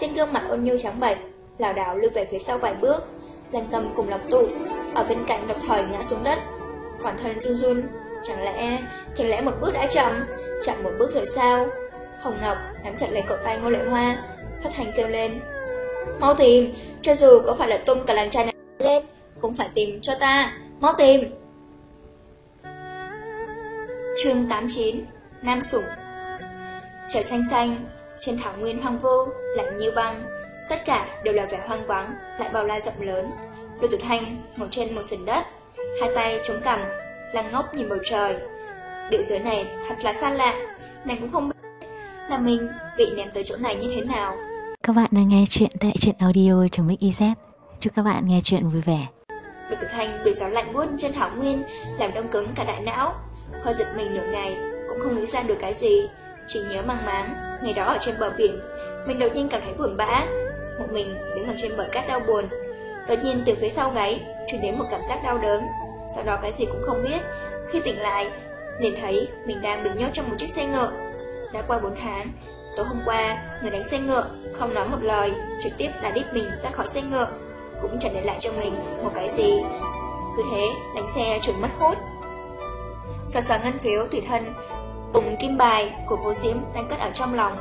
Speaker 1: trên gương mặt ôn nhu trắng bệch, lảo đảo lưu về phía sau vài bước, Lan Tâm cùng lập Tụ ở bên cạnh độc thời ngã xuống đất, toàn thân run run, chẳng lẽ, chẳng lẽ một bước đã chậm, chậm một bước rồi sao? Hồng Ngọc nắm chặt lấy cổ tay Ngô Lệ Hoa, thất hành kêu lên. Mau tìm, cho dù có phải là tung cả làng trai này lên, cũng phải tìm cho ta, mau tìm. chương 89 Nam Sủng Trời xanh xanh, trên thảo nguyên hoang vu, lạnh như băng, tất cả đều là vẻ hoang vắng, lại bao la rộng lớn. Lưu Tuyệt Hành ngồi trên một sườn đất, hai tay chống cằm, lăng ngốc nhìn bầu trời. Địa giới này thật là xa lạ, này cũng không biết là mình bị ném tới chỗ này như thế nào.
Speaker 2: Các bạn đang nghe chuyện tại truyện audio trong Mix Chúc các bạn nghe chuyện vui vẻ.
Speaker 1: Được thực Hành bị gió lạnh buốt trên thảo nguyên làm đông cứng cả đại não. Hơi giật mình nửa ngày cũng không nghĩ ra được cái gì, chỉ nhớ mang máng ngày đó ở trên bờ biển, mình đột nhiên cảm thấy buồn bã, một mình đứng ở trên bờ cát đau buồn. Đột nhiên từ phía sau gáy truyền đến một cảm giác đau đớn, sau đó cái gì cũng không biết. Khi tỉnh lại, liền thấy mình đang bị nhốt trong một chiếc xe ngựa. Đã qua 4 tháng, tối hôm qua, người đánh xe ngựa không nói một lời, trực tiếp là đít mình ra khỏi xe ngựa, cũng chẳng để lại cho mình một cái gì. Cứ thế, đánh xe chuẩn mất hút. Sợ sợ ngân phiếu tùy thân cùng kim bài của vô diễm đang cất ở trong lòng.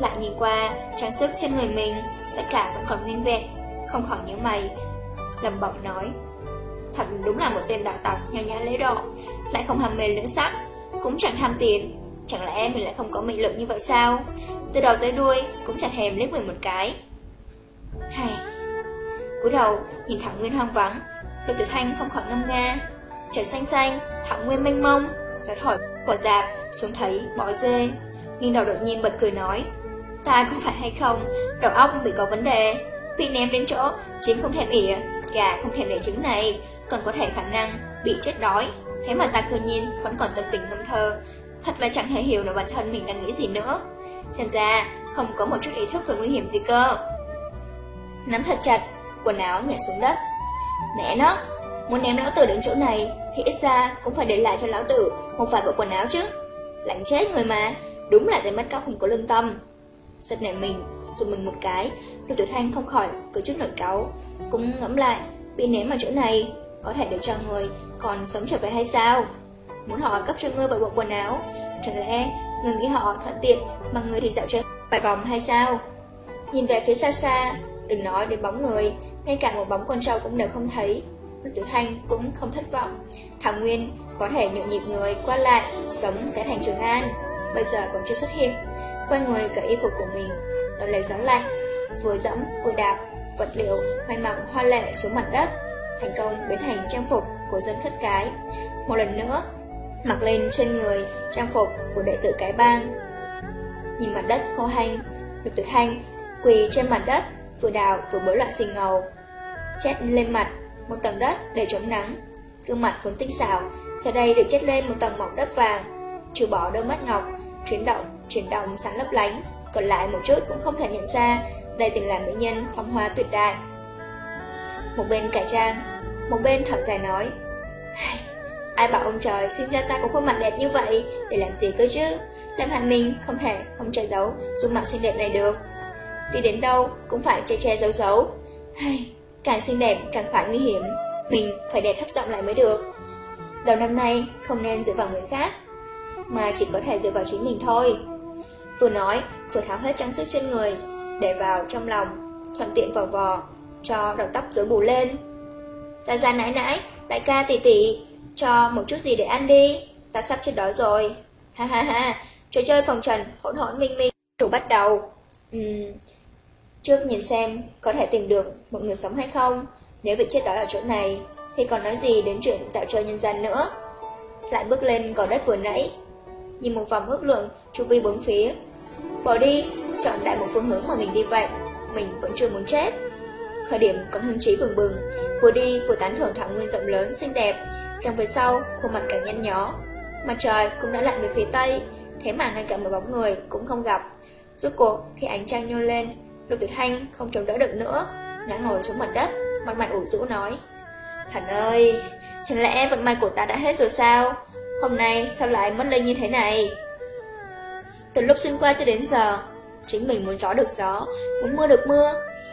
Speaker 1: Lại nhìn qua, trang sức trên người mình, tất cả vẫn còn nguyên vẹn, không khỏi nhớ mày. Lầm bẩm nói, thật đúng là một tên đạo tặc nho nhã lễ độ, lại không ham mê lưỡng sắc, cũng chẳng ham tiền. Chẳng lẽ mình lại không có mị lực như vậy sao? Từ đầu tới đuôi cũng chẳng hèm liếc mình một cái. Hay... cúi đầu nhìn thẳng nguyên hoang vắng, Lục tử Thanh không khỏi ngâm nga. Trời xanh xanh, thẳng nguyên mênh mông, gió thổi quả dạp xuống thấy bó dê. Nghiêng đầu đột nhiên bật cười nói, ta có phải hay không, đầu óc bị có vấn đề, bị ném đến chỗ, chính không thèm ỉa, gà không thèm để trứng này, còn có thể khả năng bị chết đói. Thế mà ta cư nhiên vẫn còn tâm tình ngâm thơ, thật là chẳng hề hiểu là bản thân mình đang nghĩ gì nữa. Xem ra, không có một chút ý thức về nguy hiểm gì cơ. Nắm thật chặt, quần áo nhảy xuống đất. Mẹ nó, muốn ném lão tử đến chỗ này thì ít ra cũng phải để lại cho lão tử một vài bộ quần áo chứ. Lạnh chết người mà, đúng là tên mắt cóc không có lương tâm. Rất nảy mình, dùng mình một cái, Lục Tiểu Thanh không khỏi có chút nổi cáu, cũng ngẫm lại, bị ném ở chỗ này, có thể để cho người còn sống trở về hay sao? Muốn họ cấp cho ngươi bộ bộ quần áo, chẳng lẽ người nghĩ họ thuận tiện mà người thì dạo chơi bài vòng hay sao? Nhìn về phía xa xa, đừng nói đến bóng người, ngay cả một bóng con trâu cũng đều không thấy. Lục Tiểu Thanh cũng không thất vọng. Thảo Nguyên có thể nhộn nhịp người qua lại, giống cái thành Trường An, bây giờ còn chưa xuất hiện. Quay người cởi y phục của mình, nó lấy gió lạnh, vừa dẫm vừa đạp, vật liệu may mỏng hoa lệ xuống mặt đất, thành công biến thành trang phục của dân khất cái. Một lần nữa, mặc lên trên người trang phục của đệ tử cái bang. Nhìn mặt đất khô hanh, Lục Tuyệt hanh, quỳ trên mặt đất, vừa đào vừa bối loạn xình ngầu. Chết lên mặt, một tầng đất để chống nắng. Gương mặt vốn tinh xảo, giờ đây được chết lên một tầng mỏng đất vàng. Trừ bỏ đôi mắt ngọc, chuyển động, chuyển động sáng lấp lánh, còn lại một chút cũng không thể nhận ra đây từng là mỹ nhân phong hoa tuyệt đại. Một bên cải trang, một bên thở dài nói, Ai bảo ông trời sinh ra ta có khuôn mặt đẹp như vậy, Để làm gì cơ chứ? Làm Hạ mình, không thể, không che giấu Dung mặt xinh đẹp này được. Đi đến đâu cũng phải che che giấu giấu. Hay, Càng xinh đẹp càng phải nguy hiểm, Mình phải đẹp thấp giọng lại mới được. Đầu năm nay, không nên dựa vào người khác, Mà chỉ có thể dựa vào chính mình thôi. Vừa nói, vừa tháo hết trang sức trên người, Để vào trong lòng, Thuận tiện vào vò, Cho đầu tóc rối bù lên. Ra ra nãi nãi, Đại ca tỷ tỷ cho một chút gì để ăn đi, ta sắp chết đói rồi. Ha ha ha, trò chơi phòng trần hỗn hỗn minh minh, chủ bắt đầu. Uhm, trước nhìn xem có thể tìm được một người sống hay không, nếu bị chết đói ở chỗ này, thì còn nói gì đến chuyện dạo chơi nhân gian nữa. Lại bước lên gò đất vừa nãy, nhìn một vòng ước lượng chu vi bốn phía. Bỏ đi, chọn đại một phương hướng mà mình đi vậy, mình vẫn chưa muốn chết. Khởi điểm còn hưng trí bừng bừng, vừa đi vừa tán thưởng thảo nguyên rộng lớn, xinh đẹp, càng về sau, khuôn mặt càng nhăn nhó. Mặt trời cũng đã lặn về phía tây, thế mà ngay cả một bóng người cũng không gặp. Rốt cuộc, khi ánh trăng nhô lên, Lục Tuyệt Thanh không chống đỡ được nữa, ngã ngồi xuống mặt đất, mặt mày ủ rũ nói. Thần ơi, chẳng lẽ vận may của ta đã hết rồi sao? Hôm nay sao lại mất linh như thế này? Từ lúc xuyên qua cho đến giờ, chính mình muốn gió được gió, muốn mưa được mưa.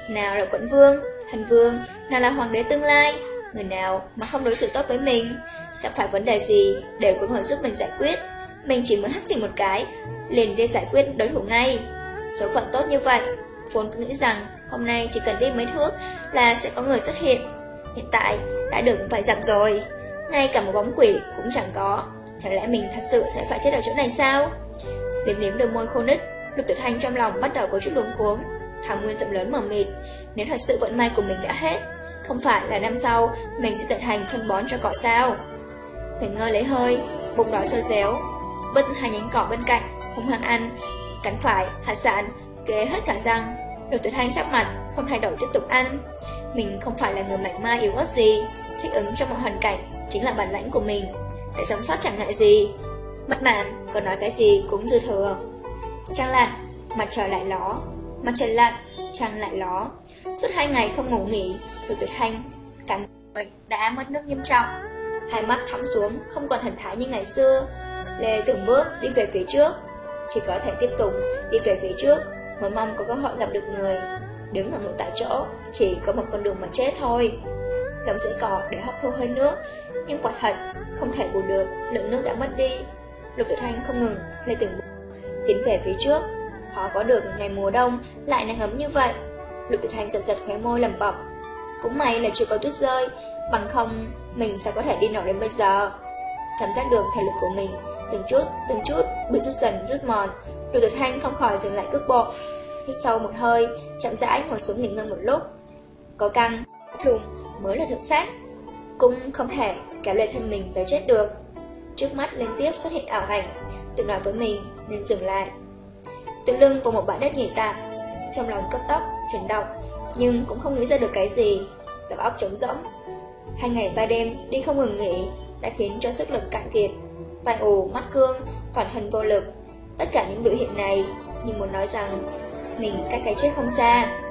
Speaker 1: Nào là quận vương, thần vương, nào là hoàng đế tương lai, người nào mà không đối xử tốt với mình, gặp phải vấn đề gì đều có người giúp mình giải quyết. Mình chỉ muốn hắt xì một cái, liền đi giải quyết đối thủ ngay. Số phận tốt như vậy, vốn cứ nghĩ rằng hôm nay chỉ cần đi mấy thước là sẽ có người xuất hiện. Hiện tại đã được vài dặm rồi, ngay cả một bóng quỷ cũng chẳng có. Chẳng lẽ mình thật sự sẽ phải chết ở chỗ này sao? Liếm liếm đôi môi khô nứt, Lục Tuyệt Thanh trong lòng bắt đầu có chút luống cuống. Thảo Nguyên rộng lớn mở mịt, nếu thật sự vận may của mình đã hết, không phải là năm sau mình sẽ trở thành phân bón cho cỏ sao? Nghỉ ngơi lấy hơi, bụng đói sơ réo, bứt hai nhánh cỏ bên cạnh, hung hăng ăn, cắn phải, hạt sạn, kế hết cả răng. Đồ Tuyệt Thanh sắc mặt, không thay đổi tiếp tục ăn. Mình không phải là người mạnh mai yếu ớt gì, thích ứng trong một hoàn cảnh chính là bản lãnh của mình, để sống sót chẳng ngại gì. Mất mạng còn nói cái gì cũng dư thừa. Trăng lặn, mặt trời lại ló, mặt trời lặn, trăng lại ló. Suốt hai ngày không ngủ nghỉ, Lục Tuyệt Thanh cảm người đã mất nước nghiêm trọng. Hai mắt thắm xuống, không còn thần thái như ngày xưa. Lê từng bước đi về phía trước, chỉ có thể tiếp tục đi về phía trước mới mong có cơ hội gặp được người. Đứng ở một tại chỗ, chỉ có một con đường mà chết thôi. Gặm sữa cỏ để hấp thu hơi nước, nhưng quả thật không thể bù được, lượng nước đã mất đi. Lục Tuyệt Thanh không ngừng, lê từng bước tiến về phía trước. Khó có được ngày mùa đông lại nắng ấm như vậy. Lục Tuyệt Thanh giật giật khóe môi lẩm bẩm. Cũng may là chưa có tuyết rơi, bằng không mình sao có thể đi nổi đến bây giờ. Cảm giác được thể lực của mình từng chút, từng chút bị rút dần rút mòn. Lục Tuyệt Thanh không khỏi dừng lại cước bộ. Hít sâu một hơi, chậm rãi ngồi xuống nghỉ ngơi một lúc. Có căng, thùng mới là thực xác. Cũng không thể kéo lệ thân mình tới chết được. Trước mắt liên tiếp xuất hiện ảo ảnh, tự nói với mình nên dừng lại. Tự lưng vào một bãi đất nhảy tạm, trong lòng cấp tốc, chuyển động, nhưng cũng không nghĩ ra được cái gì, đầu óc trống rỗng. Hai ngày ba đêm đi không ngừng nghỉ đã khiến cho sức lực cạn kiệt, tai ù, mắt cương, toàn thân vô lực. Tất cả những biểu hiện này như muốn nói rằng mình cách cái chết không xa.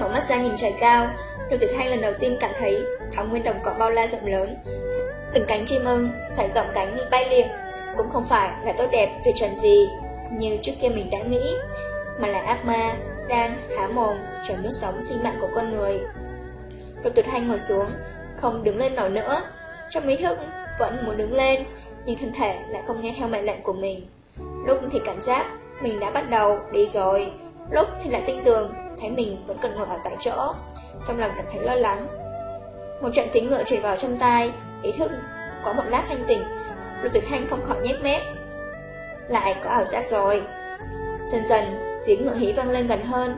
Speaker 1: Mở mắt ra nhìn trời cao, Lục Tuyệt Thanh lần đầu tiên cảm thấy thảo nguyên đồng cỏ bao la rộng lớn. Từng cánh chim ưng, sải rộng cánh bay liệng, cũng không phải là tốt đẹp tuyệt trần gì, như trước kia mình đã nghĩ, mà là ác ma đang há mồm chờ nước sống sinh mạng của con người. Lục Tuyệt Hành ngồi xuống, không đứng lên nổi nữa. Trong ý thức vẫn muốn đứng lên, nhưng thân thể lại không nghe theo mệnh lệnh của mình. Lúc thì cảm giác mình đã bắt đầu đi rồi, lúc thì lại tin tưởng thấy mình vẫn còn ngồi ở tại chỗ, trong lòng cảm thấy lo lắng. Một trận tiếng ngựa truyền vào trong tai, ý thức có một lát thanh tỉnh, Lục Tuyệt Thanh không khỏi nhếch mép. Lại có ảo giác rồi. Dần dần, tiếng ngựa hí vang lên gần hơn.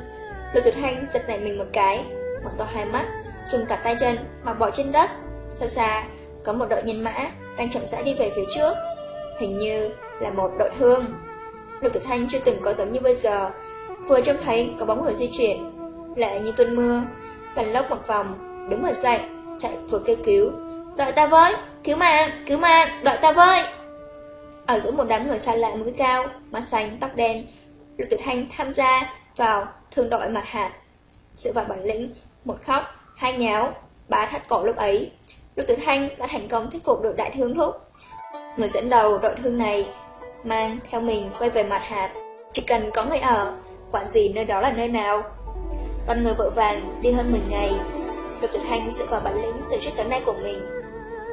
Speaker 1: Lục Tuyệt Thanh giật nảy mình một cái, mở to hai mắt, dùng cả tay chân mà bỏ trên đất. Xa xa, có một đội nhân mã đang chậm rãi đi về phía trước. Hình như là một đội thương. Lục Tuyệt Thanh chưa từng có giống như bây giờ, vừa trông thấy có bóng người di chuyển, lại như tuôn mưa, lần lốc một vòng, đứng bật dậy, chạy vừa kêu cứu. Đợi ta với, cứu mạng, cứu mạng, đợi ta với. Ở giữa một đám người xa lạ mũi cao, mắt xanh, tóc đen, Lục Tuyệt Thanh tham gia vào thương đội mặt hạt. Sự vào bản lĩnh, một khóc, hai nháo, ba thắt cổ lúc ấy. Lục Tuyệt Thanh đã thành công thuyết phục được đại thương thúc. Người dẫn đầu đội thương này mang theo mình quay về mặt hạt. Chỉ cần có người ở, quản gì nơi đó là nơi nào. Đoàn người vội vàng đi hơn 10 ngày. Lục Tuyệt Thanh dựa vào bản lĩnh từ trước tới nay của mình.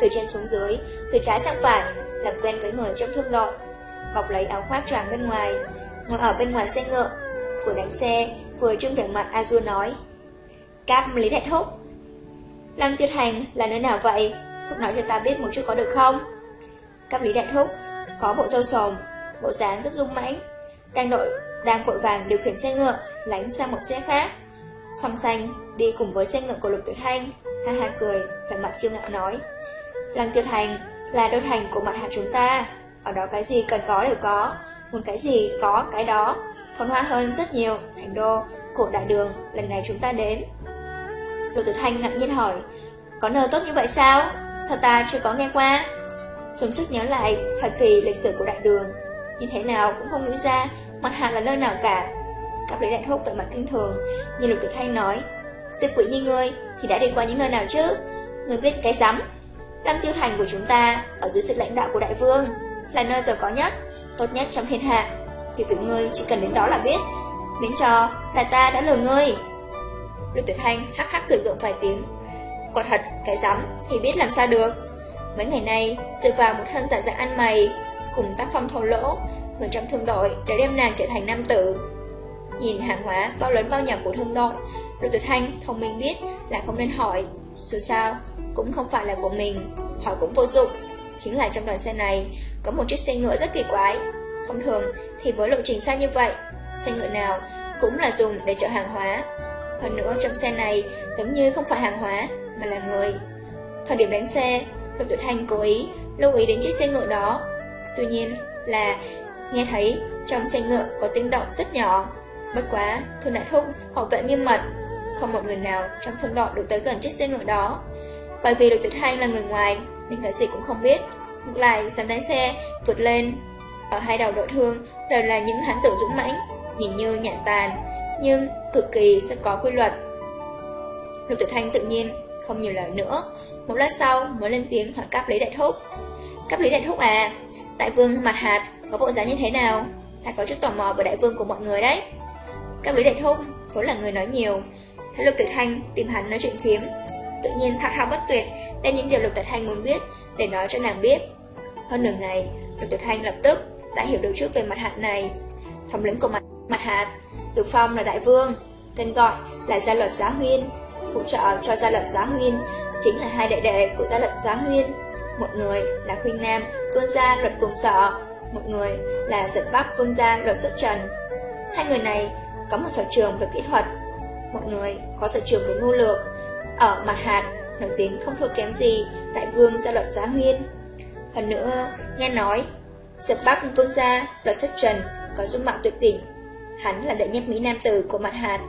Speaker 1: Từ trên xuống dưới, từ trái sang phải, làm quen với người trong thương đội. Bọc lấy áo khoác choàng bên ngoài, ngồi ở bên ngoài xe ngựa, vừa đánh xe, vừa trưng vẻ mặt Azur nói. Cáp Lý Đại Thúc, Lăng Tuyệt Hành là nơi nào vậy? Thúc nói cho ta biết một chút có được không? Cáp Lý Đại Thúc có bộ dâu sồm, bộ dáng rất dung mãnh, đang đội đang vội vàng điều khiển xe ngựa lánh sang một xe khác. Song xanh đi cùng với xe ngựa của Lục Tuyệt Hành, ha ha cười, vẻ mặt kiêu ngạo nói. Lăng Tuyệt Hành là đô thành của mặt hạt chúng ta, ở đó cái gì cần có đều có, muốn cái gì có cái đó, phồn hoa hơn rất nhiều thành đô cổ đại đường lần này chúng ta đến. Lục Tử Thanh ngạc nhiên hỏi, có nơi tốt như vậy sao? Thật ta chưa có nghe qua? dùng sức nhớ lại thời kỳ lịch sử của đại đường. Như thế nào cũng không nghĩ ra mặt hạt là nơi nào cả. Cặp lấy đại thúc về mặt kinh thường, như lục tuyệt thanh nói, tuyệt quỷ như ngươi thì đã đi qua những nơi nào chứ? Ngươi biết cái rắm. Đăng tiêu thành của chúng ta, ở dưới sự lãnh đạo của đại vương, là nơi giàu có nhất, tốt nhất trong thiên hạ. thì tử ngươi chỉ cần đến đó là biết, miễn cho là ta đã lừa ngươi. Lục tuyệt thanh hắc hắc cười gượng vài tiếng. Quả thật, cái rắm thì biết làm sao được. Mấy ngày nay, dựa vào một thân giả dạng ăn mày, cùng tác phong thô lỗ, người trong thương đội đã đem nàng trở thành nam tử. Nhìn hàng hóa bao lớn bao nhỏ của thương đội, Lục Tuyệt Thanh thông minh biết là không nên hỏi. Dù sao, cũng không phải là của mình, hỏi cũng vô dụng. Chính là trong đoàn xe này, có một chiếc xe ngựa rất kỳ quái. Thông thường thì với lộ trình xa như vậy, xe ngựa nào cũng là dùng để chở hàng hóa. Hơn nữa trong xe này giống như không phải hàng hóa, mà là người. Thời điểm đánh xe, Lục Tuyệt Thanh cố ý lưu ý đến chiếc xe ngựa đó. Tuy nhiên là nghe thấy trong xe ngựa có tiếng động rất nhỏ. Bất quá, thương đại thúc họ vệ nghiêm mật. Không một người nào trong thương đội được tới gần chiếc xe ngựa đó. Bởi vì Lục Tuyệt Thanh là người ngoài, nên cái gì cũng không biết. Ngược lại, dám đánh xe, vượt lên. Ở hai đầu đội thương đều là những hán tử dũng mãnh, nhìn như nhạn tàn, nhưng cực kỳ sẽ có quy luật. Lục Tuyệt Thanh tự nhiên không nhiều lời nữa, một lát sau mới lên tiếng hỏi cáp lý đại thúc. Cáp lý đại thúc à, đại vương mặt hạt có bộ dáng như thế nào? Ta có chút tò mò về đại vương của mọi người đấy. Cáp lý đại thúc vốn là người nói nhiều, thấy Lục Tuyệt Thanh tìm hắn nói chuyện phiếm, tự nhiên thao thao bất tuyệt đem những điều Lục Tuyệt Thanh muốn biết để nói cho nàng biết. Hơn nửa ngày, Lục Tiểu Thanh lập tức đã hiểu được trước về mặt hạt này. Thống lĩnh của mặt, mặt hạt, được phong là đại vương, tên gọi là gia luật giá huyên, phụ trợ cho gia luật giá huyên chính là hai đệ đệ của gia luật giá huyên. Một người là khuyên nam vương gia luật cùng sở, một người là giật bắc vương gia luật xuất trần. Hai người này có một sở trường về kỹ thuật, một người có sở trường về ngu lược. Ở mặt hạt, nổi tiếng không thua kém gì đại vương gia luật giá huyên. Hơn nữa, nghe nói, giật bắp vương gia luật xuất trần có dung mạo tuyệt đỉnh. Hắn là đệ nhất mỹ nam tử của mặt hạt,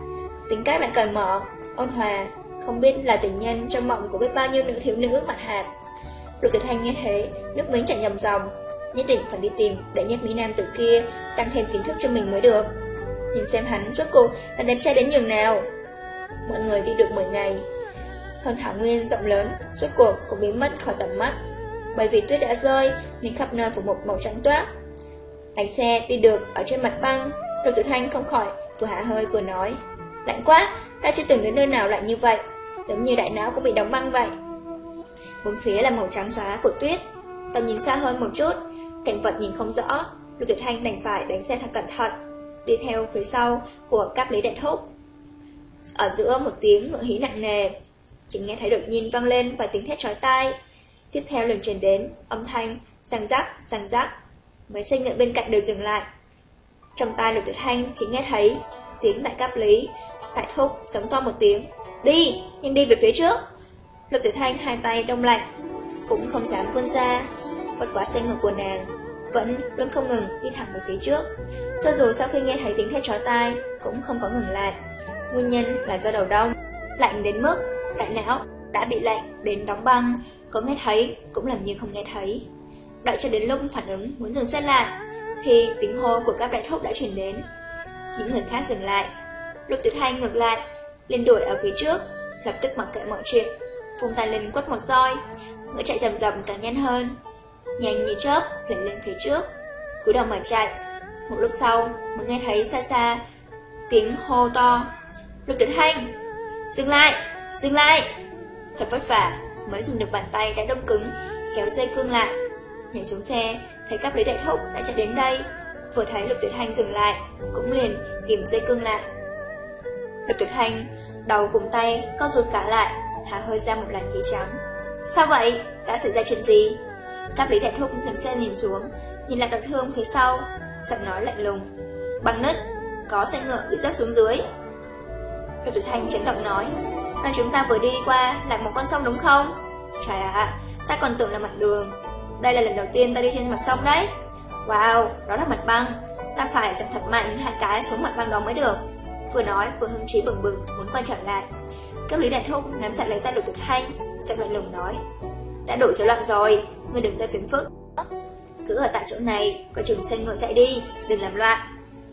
Speaker 1: tính cách lại cởi mở, ôn hòa, không biết là tình nhân trong mộng của biết bao nhiêu nữ thiếu nữ mặt hạt. Lục tuyệt thanh nghe thế, nước miếng chảy nhầm dòng, nhất định phải đi tìm đệ nhất Mỹ Nam tử kia tăng thêm kiến thức cho mình mới được. Nhìn xem hắn rốt cuộc là đẹp trai đến nhường nào. Mọi người đi được 10 ngày. Hơn thảo nguyên rộng lớn, rốt cuộc cũng biến mất khỏi tầm mắt. Bởi vì tuyết đã rơi nên khắp nơi phủ một màu trắng toát. Đánh xe đi được ở trên mặt băng, Lục Tử Thanh không khỏi vừa hạ hơi vừa nói. Lạnh quá, ta chưa từng đến nơi nào lạnh như vậy, giống như đại não cũng bị đóng băng vậy. Bốn phía là màu trắng xóa của tuyết, tầm nhìn xa hơn một chút, cảnh vật nhìn không rõ, Lục Tuyệt Thanh đành phải đánh xe thật cẩn thận, đi theo phía sau của các lý đại thúc. Ở giữa một tiếng ngựa hí nặng nề, chỉ nghe thấy đột nhiên vang lên vài tiếng thét chói tai. Tiếp theo lần truyền đến, âm thanh răng rắc, răng rắc. Mấy xe ngựa bên cạnh đều dừng lại. Trong tai Lục Tuyệt Thanh chỉ nghe thấy tiếng đại cáp lý, đại thúc sống to một tiếng. Đi, nhưng đi về phía trước. Lục Tuyệt Thanh hai tay đông lạnh, cũng không dám vươn ra. Bất quá xe ngựa của nàng vẫn luôn không ngừng đi thẳng về phía trước. Cho dù sau khi nghe thấy tiếng thét trói tai, cũng không có ngừng lại. Nguyên nhân là do đầu đông, lạnh đến mức đại não đã bị lạnh đến đóng băng, có nghe thấy cũng làm như không nghe thấy. Đợi cho đến lúc phản ứng muốn dừng xe lại, thì tiếng hô của các đại thúc đã chuyển đến. Những người khác dừng lại. Lục tuyệt thanh ngược lại, lên đuổi ở phía trước, lập tức mặc kệ mọi chuyện, phung tay lên quất một roi, ngựa chạy rầm rầm càng nhanh hơn, nhanh như chớp liền lên phía trước, cúi đầu mà chạy. Một lúc sau mới nghe thấy xa xa tiếng hô to. Lục tuyệt thanh, dừng lại, dừng lại. Thật vất vả mới dùng được bàn tay đã đông cứng, kéo dây cương lại. Nhảy xuống xe, thấy các lấy đại thúc đã chạy đến đây. Vừa thấy Lục Tuyệt Thanh dừng lại, cũng liền kìm dây cương lại. Lục Tuyệt Thanh đầu cùng tay co rụt cả lại, thả hơi ra một làn khí trắng. Sao vậy? Đã xảy ra chuyện gì? Các lý đại thúc dừng xe nhìn xuống, nhìn lại đoạn thương phía sau, giọng nói lạnh lùng. Bằng nứt, có xe ngựa bị rớt xuống dưới. Lục Tuyệt Thanh chấn động nói, Nơi chúng ta vừa đi qua lại một con sông đúng không? Trời ạ, ta còn tưởng là mặt đường. Đây là lần đầu tiên ta đi trên mặt sông đấy. Wow, đó là mặt băng. Ta phải dập thật mạnh hai cái xuống mặt băng đó mới được. Vừa nói vừa hưng trí bừng bừng muốn quay trở lại. Cấp lý đại thúc nắm chặt lấy tay lục tuyệt thanh, giọng lạnh lùng nói. Đã đủ trở loạn rồi, ngươi đừng gây phiền phức. cứ ở tại chỗ này, coi chừng xe ngựa chạy đi, đừng làm loạn.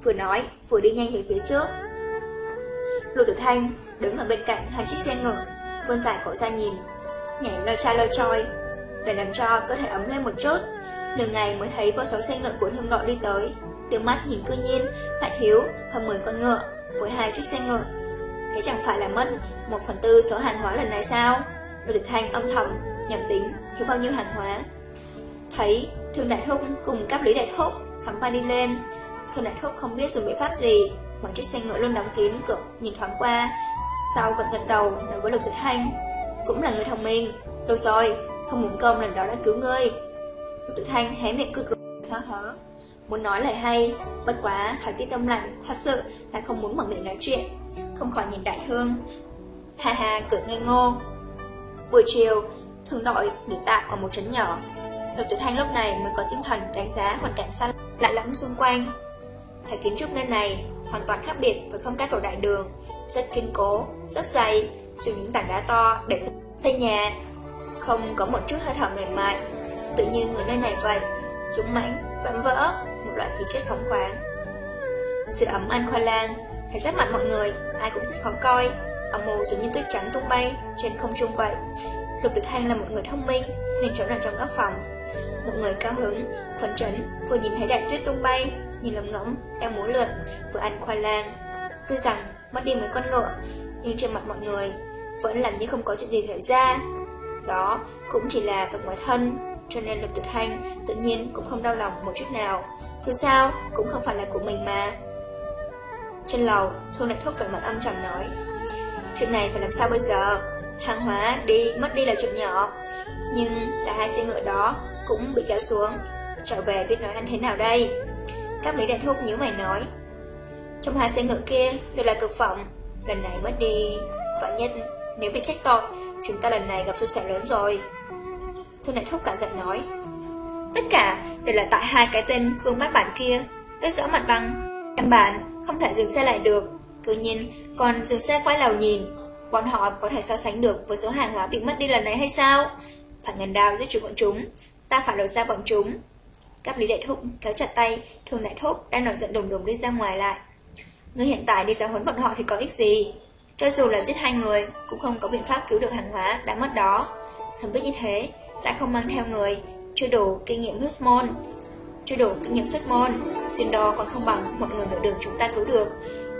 Speaker 1: Vừa nói, vừa đi nhanh về phía trước. Lục Tử Thanh đứng ở bên cạnh hai chiếc xe ngựa, vươn dài cổ ra nhìn, nhảy lơ cha lơ troi, để làm cho cơ thể ấm lên một chút. Nửa ngày mới thấy vô số xe ngựa của thương đội đi tới, đưa mắt nhìn cư nhiên, lại thiếu hơn 10 con ngựa với hai chiếc xe ngựa. Thế chẳng phải là mất một phần tư số hàng hóa lần này sao? Lục địch Thanh âm thầm, nhầm tính thiếu bao nhiêu hàng hóa. Thấy Thương Đại Thúc cùng các Lý Đại Thúc sắm vai đi lên, Thương Đại Thúc không biết dùng biện pháp gì, mọi chiếc xe ngựa luôn đóng kín cửa nhìn thoáng qua, sau gật gật đầu nói với Lục tuyệt Thanh, cũng là người thông minh, được rồi, không muốn công lần đó đã cứu ngươi. Lục tuyệt Thanh hé miệng cười cười, hớ hớ, muốn nói lời hay, bất quá thời tiết tâm lạnh, thật sự là không muốn mở miệng nói chuyện, không khỏi nhìn đại thương. Ha ha, cười ngây ngô. Buổi chiều, thường đội nghỉ tạm ở một trấn nhỏ. Lục tuyệt Thanh lúc này mới có tinh thần đánh giá hoàn cảnh xa lạ lắm xung quanh. Thấy kiến trúc nơi này hoàn toàn khác biệt với phong cách của đại đường, rất kiên cố, rất dày, dùng những tảng đá to để xây nhà, không có một chút hơi thở mềm mại. Tự nhiên người nơi này vậy, dũng mãnh, vẫm vỡ, một loại khí chất phóng khoáng. Sự ấm ăn khoai lang, thấy rất mặt mọi người, ai cũng rất khó coi, âm mù giống như tuyết trắng tung bay trên không trung vậy. Lục Tuyệt Thanh là một người thông minh nên trốn ở trong các phòng. Một người cao hứng, phấn chấn, vừa nhìn thấy đại tuyết tung bay, nhìn lầm ngẫm, đang múa lượn, vừa ăn khoai lang. Tuy rằng mất đi mấy con ngựa, nhưng trên mặt mọi người vẫn làm như không có chuyện gì xảy ra. Đó cũng chỉ là vật ngoài thân, cho nên Lục Tuyệt Hành tự nhiên cũng không đau lòng một chút nào. Dù sao, cũng không phải là của mình mà. Trên lầu, Thương Đại Thúc vẻ mặt âm trầm nói Chuyện này phải làm sao bây giờ? Hàng hóa đi, mất đi là chuyện nhỏ Nhưng là hai xe ngựa đó cũng bị kéo xuống Trở về biết nói ăn thế nào đây? Các lý đại thúc nhớ mày nói trong hai xe ngựa kia đều là cực phẩm. Lần này mất đi. Vạn nhất nếu bị trách tội Chúng ta lần này gặp xui xẻo lớn rồi. Thương đại thúc cả giận nói. Tất cả đều là tại hai cái tên phương bát bản kia. Biết rõ mặt bằng. Căn bản không thể dừng xe lại được. Tự nhiên còn dừng xe quay lầu nhìn. Bọn họ có thể so sánh được với số hàng hóa bị mất đi lần này hay sao? Phải ngần đào giết chủ bọn chúng, Ta phải lột ra bọn chúng. Các lý đại thúc kéo chặt tay Thường đại thúc đang nổi giận đùng đùng đi ra ngoài lại. Người hiện tại đi giáo huấn bọn họ thì có ích gì? Cho dù là giết hai người, Cũng không có biện pháp cứu được hàng hóa đã mất đó. Sớm biết như thế, lại không mang theo người, Chưa đủ kinh nghiệm xuất môn. Chưa đủ kinh nghiệm xuất môn, Tiền đó còn không bằng một người nửa đường chúng ta cứu được.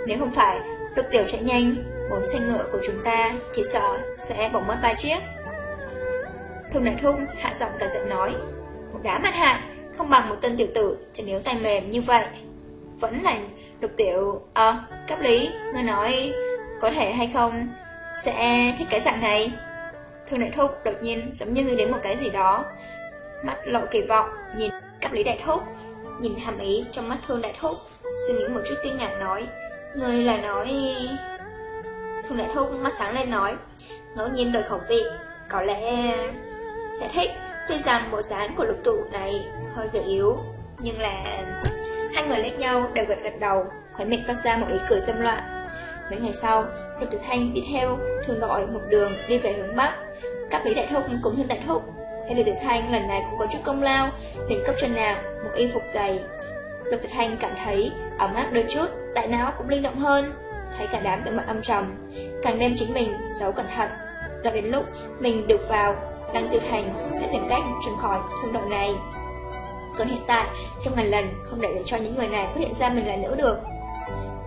Speaker 1: Nếu không phải lúc tiểu chạy nhanh, Bốn xe ngựa của chúng ta Chỉ sợ sẽ bỏ mất ba chiếc. Thùng đại thung, hạ giọng cả giận nói, Một đá mặt hại, Không bằng một tên tiểu tử chỉ nếu tay mềm như vậy. Vẫn là lục tiểu Ờ, cấp lý Ngươi nói có thể hay không? Sẽ thích cái dạng này. Thương đại thúc đột nhiên giống như nghĩ đến một cái gì đó. Mắt lộ kỳ vọng Nhìn cấp lý đại thúc Nhìn hàm ý trong mắt thương đại thúc Suy nghĩ một chút kinh ngạc nói Ngươi là nói... Thương đại thúc mắt sáng lên nói Ngẫu nhiên đổi khẩu vị Có lẽ sẽ thích. Tuy rằng bộ dáng của lục tụ này hơi gợi yếu Nhưng là Hai người lết nhau đều gật gật đầu Khói miệng toát ra một ý cười dâm loạn. Mấy ngày sau Lục Tử Thanh đi theo, thường đội một đường đi về hướng Bắc. Các lý đại thúc cũng như đại thúc. Thế Lục Tử Thanh lần này cũng có chút công lao, liền cấp cho nàng một y phục dày. Lục Tử Thanh cảm thấy, ấm áp đôi chút, Đại não cũng linh động hơn. Thấy cả đám bị mặt âm trầm, Càng đem chính mình giấu cẩn thận. Đợi đến lúc mình được vào Đăng Tiêu Thành sẽ tìm cách trốn khỏi thương đội này. Còn hiện tại Trong ngàn lần không để cho những người này phát hiện ra mình là nữ được.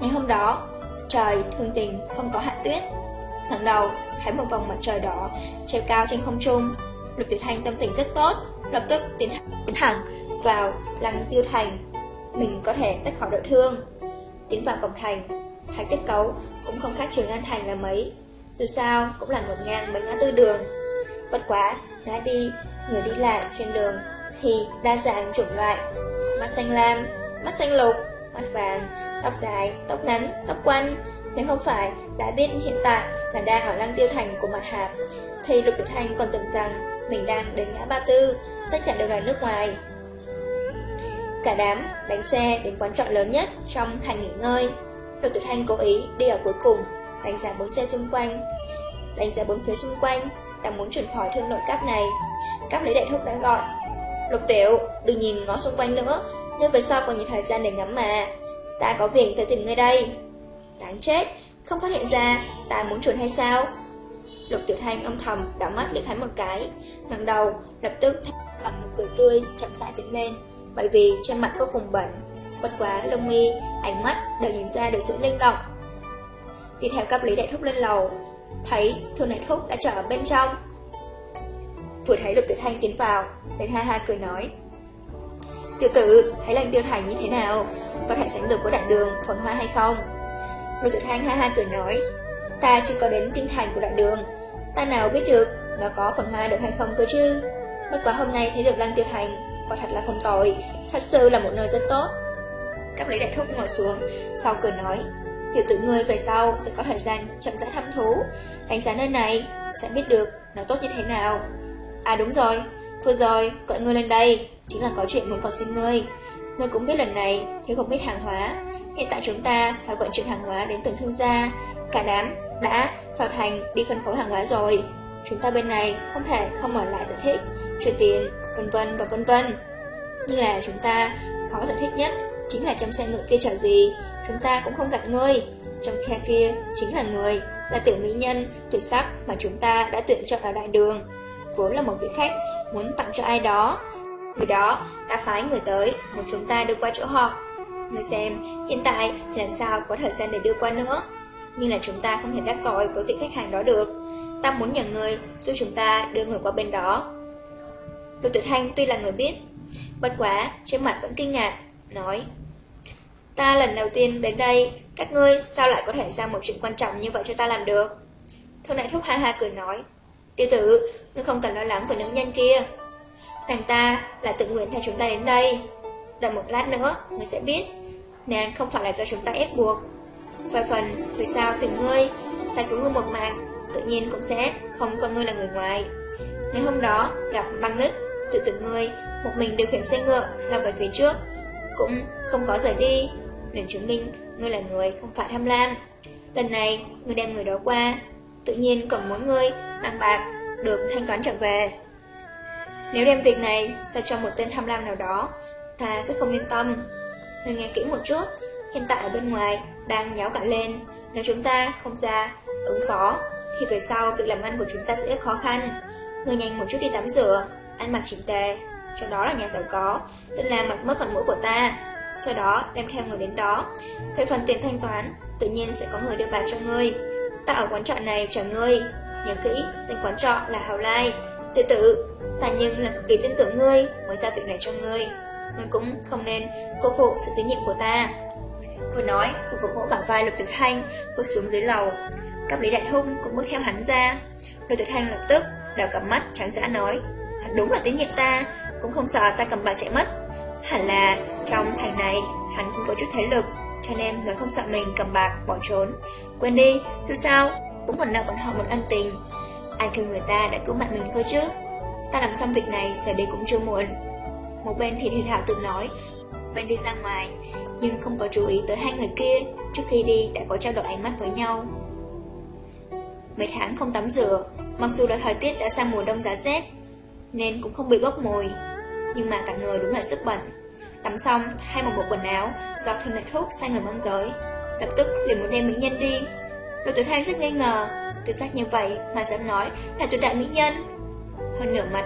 Speaker 1: Ngày hôm đó Trời thương tình không có hạ tuyết. Thằng đầu thấy một vòng mặt trời đỏ treo cao trên không trung. Lục Tiểu Thanh tâm tình rất tốt Lập tức tiến thẳng vào Lăng Tiêu Thành. Mình có thể tách khỏi đội thương. Tiến vào cổng thành Thấy kết cấu cũng không khác trường An Thành là mấy. Dù sao cũng là một ngang mấy ngã tư đường. Bất quá, đã đi, người đi lại trên đường thì đa dạng chủng loại Mắt xanh lam, mắt xanh lục, mắt vàng, tóc dài, tóc ngắn, tóc quanh Nếu không phải đã biết hiện tại là đang ở lăng tiêu thành của mặt hạp Thì Lục tuyệt Thanh còn tưởng rằng mình đang đến ngã ba tư Tất cả đều là nước ngoài Cả đám đánh xe đến quán trọ lớn nhất trong thành nghỉ ngơi Lục tuyệt Thanh cố ý đi ở cuối cùng, đánh giá bốn xe xung quanh. Đánh giá bốn phía xung quanh, đang muốn chuyển khỏi thương nội cáp này. Cáp lấy đại thúc đã gọi. Lục tiểu, đừng nhìn ngó xung quanh nữa, ngươi về sau còn nhiều thời gian để ngắm mà. Ta có việc tới tìm ngươi đây. Đáng chết, không phát hiện ra, ta muốn trốn hay sao? Lục tiểu thanh âm thầm, đảo mắt liếc hắn một cái, ngẩng đầu, lập tức bằng một cười tươi, chậm rãi tiến lên, bởi vì trên mặt vô cùng bẩn. Bất quá lông mi, ánh mắt đều nhìn ra được sự linh động. Đi theo cấp lý đại thúc lên lầu, thấy thương đại thúc đã trở ở bên trong. Vừa thấy lục Tử thanh tiến vào, liền ha ha cười nói. Tiểu tử, thấy lệnh tiêu thành như thế nào? Có thể sánh được của đại đường, phồn hoa hay không? Lục Tử thanh ha ha cười nói. Ta chưa có đến tinh thành của đại đường, ta nào biết được nó có phồn hoa được hay không cơ chứ? Bất quá hôm nay thấy được lăng tiêu thành, quả thật là không tồi, thật sự là một nơi rất tốt. Các lấy đại thúc ngồi xuống, sau cười nói, tiểu tử ngươi về sau sẽ có thời gian chậm rãi thăm thú, đánh giá nơi này, sẽ biết được nó tốt như thế nào. À đúng rồi, vừa rồi gọi ngươi lên đây, chính là có chuyện muốn còn xin ngươi. Ngươi cũng biết lần này thiếu không biết hàng hóa, hiện tại chúng ta phải vận chuyển hàng hóa đến từng thương gia, cả đám đã vào thành đi phân phối hàng hóa rồi. Chúng ta bên này không thể không mở lại giải thích, chuyển tiền, vân vân và vân vân. Nhưng là chúng ta khó giải thích nhất chính là trong xe ngựa kia chở gì, chúng ta cũng không gặp ngươi. Trong khe kia chính là người, là tiểu mỹ nhân, tuyệt sắc mà chúng ta đã tuyển chọn ở đại đường. Vốn là một vị khách muốn tặng cho ai đó. Người đó đã phái người tới, muốn chúng ta đưa qua chỗ họ. người xem, hiện tại thì làm sao có thời gian để đưa qua nữa. Nhưng là chúng ta không thể đắc tội với vị khách hàng đó được. Ta muốn nhờ người giúp chúng ta đưa người qua bên đó. Lục tuyệt Thanh tuy là người biết, bất quá trên mặt vẫn kinh ngạc, nói Ta lần đầu tiên đến đây, các ngươi sao lại có thể ra một chuyện quan trọng như vậy cho ta làm được? Thương đại thúc ha ha cười nói, Tiêu tử, ngươi không cần lo lắng về nữ nhân kia. Nàng ta là tự nguyện theo chúng ta đến đây. Đợi một lát nữa, ngươi sẽ biết, nàng không phải là do chúng ta ép buộc. Về phần, vì sao từ ngươi, ta cứu ngươi một mạng, tự nhiên cũng sẽ không coi ngươi là người ngoài. Ngày hôm đó, gặp băng nứt, tự tự ngươi, một mình điều khiển xe ngựa, lao về phía trước, cũng không có rời đi, để chứng minh ngươi là người không phải tham lam. Lần này, ngươi đem người đó qua, tự nhiên còn muốn ngươi mang bạc, được thanh toán trở về. Nếu đem việc này sao cho một tên tham lam nào đó, ta sẽ không yên tâm. Ngươi nghe kỹ một chút, hiện tại ở bên ngoài đang nháo cả lên, nếu chúng ta không ra ứng phó, thì về sau việc làm ăn của chúng ta sẽ khó khăn. Ngươi nhanh một chút đi tắm rửa, ăn mặc chỉnh tề, cho đó là nhà giàu có, đừng làm mặt mất mặt mũi của ta. Sau đó đem theo người đến đó. Về phần tiền thanh toán, tự nhiên sẽ có người đưa bạc cho ngươi. Ta ở quán trọ này trả ngươi. Nhớ kỹ, tên quán trọ là Hào Lai. Tự tự, ta nhưng là cực kỳ tin tưởng ngươi mới ra việc này cho ngươi. Ngươi cũng không nên cô phụ sự tín nhiệm của ta. Vừa nói, vừa cổ vỗ bảo vai Lục Tuyệt Thanh bước xuống dưới lầu. Các lý đại hung cũng bước theo hắn ra. Lục Tuyệt Thanh lập tức đào cặp mắt trắng dã nói, Hắn đúng là tín nhiệm ta, cũng không sợ ta cầm bạc chạy mất. Hẳn là trong thành này hắn cũng có chút thế lực, cho nên mới không sợ mình cầm bạc bỏ trốn. Quên đi, dù sao cũng còn nợ bọn họ một ân tình. Ai kêu người ta đã cứu mạng mình cơ chứ? Ta làm xong việc này giờ đi cũng chưa muộn. Một bên thì thì Thảo tự nói, bên đi ra ngoài, nhưng không có chú ý tới hai người kia, trước khi đi đã có trao đổi ánh mắt với nhau. Mấy tháng không tắm rửa, mặc dù là thời tiết đã sang mùa đông giá rét, nên cũng không bị bốc mùi, nhưng mà cả người đúng là rất bẩn. Tắm xong, thay một bộ quần áo do thương đại thuốc sai người mang tới, lập tức liền muốn đem mỹ nhân đi. Rồi tuổi thanh rất nghi ngờ, tự giác như vậy mà dám nói là tuyệt đại mỹ nhân. Hơn nửa mặt,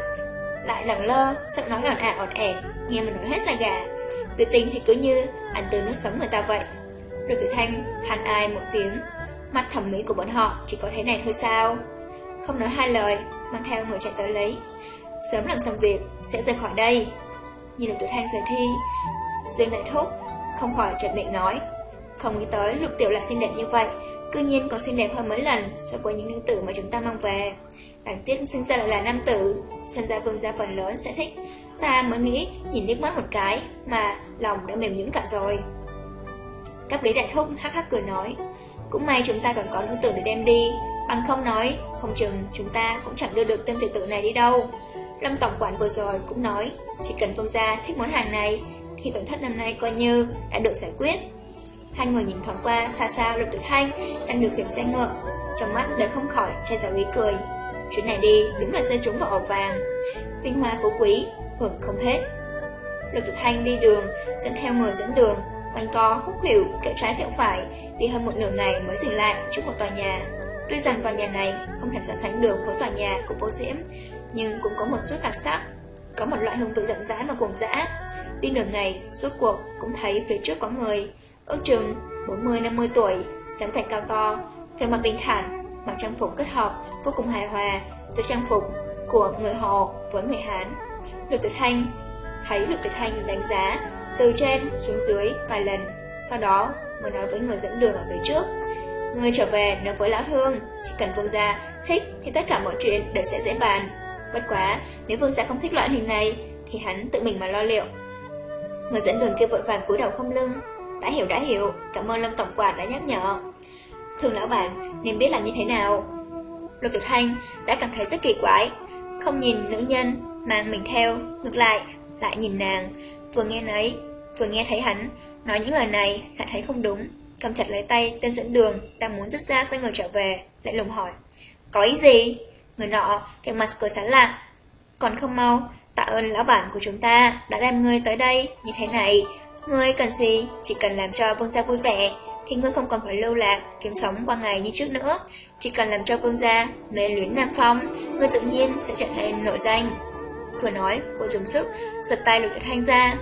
Speaker 1: lại lẳng lơ, giọng nói ỏn ả ỏn ẻ, nghe mà nói hết da gà. Biểu tình thì cứ như ăn từ nước sống người ta vậy. Rồi tuổi thanh than ai một tiếng, mặt thẩm mỹ của bọn họ chỉ có thế này thôi sao? Không nói hai lời, mang theo người chạy tới lấy. Sớm làm xong việc, sẽ rời khỏi đây. Nhìn được tuổi thanh rời thi, Dương Đại Thúc không khỏi chợt miệng nói. Không nghĩ tới lục tiểu là xinh đẹp như vậy, cư nhiên còn xinh đẹp hơn mấy lần so với những nữ tử mà chúng ta mang về. Đáng tiếc sinh ra lại là nam tử, xem ra vương gia phần lớn sẽ thích. Ta mới nghĩ nhìn nước mắt một cái mà lòng đã mềm nhũn cả rồi. Các lý đại thúc hắc hắc cười nói, cũng may chúng ta còn có nữ tử để đem đi, bằng không nói, không chừng chúng ta cũng chẳng đưa được tên tiểu tử này đi đâu. Lâm Tổng Quản vừa rồi cũng nói, chỉ cần Vương Gia thích món hàng này, thì tổn thất năm nay coi như đã được giải quyết. Hai người nhìn thoáng qua xa xa Lục Tử Thanh đang điều khiển xe ngựa, trong mắt đều không khỏi che giấu ý cười. Chuyến này đi đúng là rơi trúng vào ổ vàng. Vinh hoa phú quý, hưởng không hết. Lục Tử Thanh đi đường, dẫn theo người dẫn đường, quanh co, khúc hiểu, kẹo trái kẹo phải, đi hơn một nửa ngày mới dừng lại trước một tòa nhà. Tuy rằng tòa nhà này không thể so sánh được với tòa nhà của vô diễm, nhưng cũng có một chút đặc sắc, có một loại hương vị rộng rãi mà cuồng dã. Đi nửa ngày, suốt cuộc cũng thấy phía trước có người, ước chừng 40-50 tuổi, dáng phải cao to, về mặt bình thản, mặc trang phục kết hợp vô cùng hài hòa giữa trang phục của người Hồ với người Hán. Lục Tuyệt Thanh thấy Lục Tuyệt Thanh đánh giá từ trên xuống dưới vài lần, sau đó mới nói với người dẫn đường ở phía trước. Người trở về nói với lão thương, chỉ cần vương gia thích thì tất cả mọi chuyện đều sẽ dễ bàn. Bất quá, nếu vương gia không thích loại hình này, thì hắn tự mình mà lo liệu. Người dẫn đường kia vội vàng cúi đầu không lưng. Đã hiểu đã hiểu, cảm ơn Lâm Tổng Quạt đã nhắc nhở. Thường lão bản nên biết làm như thế nào. Lục Tiểu Thanh đã cảm thấy rất kỳ quái, không nhìn nữ nhân mang mình theo, ngược lại, lại nhìn nàng, vừa nghe nấy, vừa nghe thấy hắn nói những lời này, lại thấy không đúng, cầm chặt lấy tay tên dẫn đường đang muốn rút ra xoay người trở về, lại lùng hỏi: "Có ý gì?" Người nọ cái mặt cười sán lạ, còn không mau tạ ơn lão bản của chúng ta đã đem ngươi tới đây như thế này, ngươi cần gì, chỉ cần làm cho vương gia vui vẻ, thì ngươi không còn phải lưu lạc, kiếm sống qua ngày như trước nữa. Chỉ cần làm cho vương gia mê luyến Nam Phong, ngươi tự nhiên sẽ trở thành nội danh. Vừa nói, vừa dùng sức, giật tay Lục Tuyệt Thanh ra.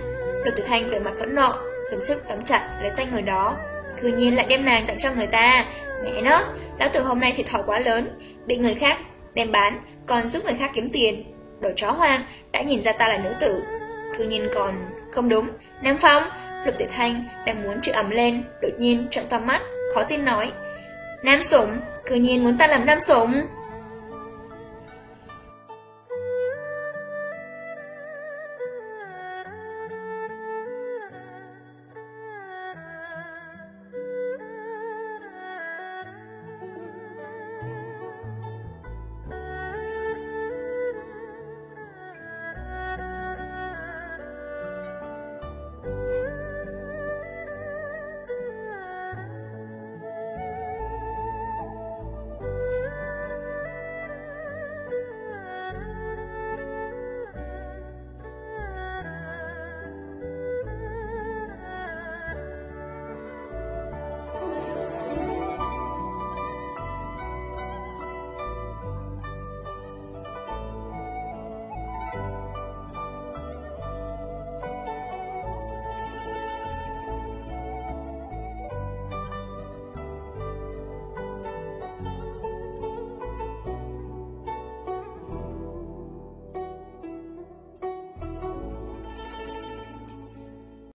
Speaker 1: Lục Tuyệt Thanh về mặt phẫn nộ, dùng sức tóm chặt lấy tay người đó. cứ nhiên lại đem nàng tặng cho người ta. Mẹ nó, lão tử hôm nay thiệt thòi quá lớn, bị người khác đem bán, còn giúp người khác kiếm tiền. Đồ chó hoang, đã nhìn ra ta là nữ tử. cứ nhiên còn... Không đúng, Nam Phong, Lục Tiểu Thanh đang muốn chữ ẩm lên, đột nhiên trợn to mắt, khó tin nói. Nam Sủng, cư nhiên muốn ta làm Nam Sủng.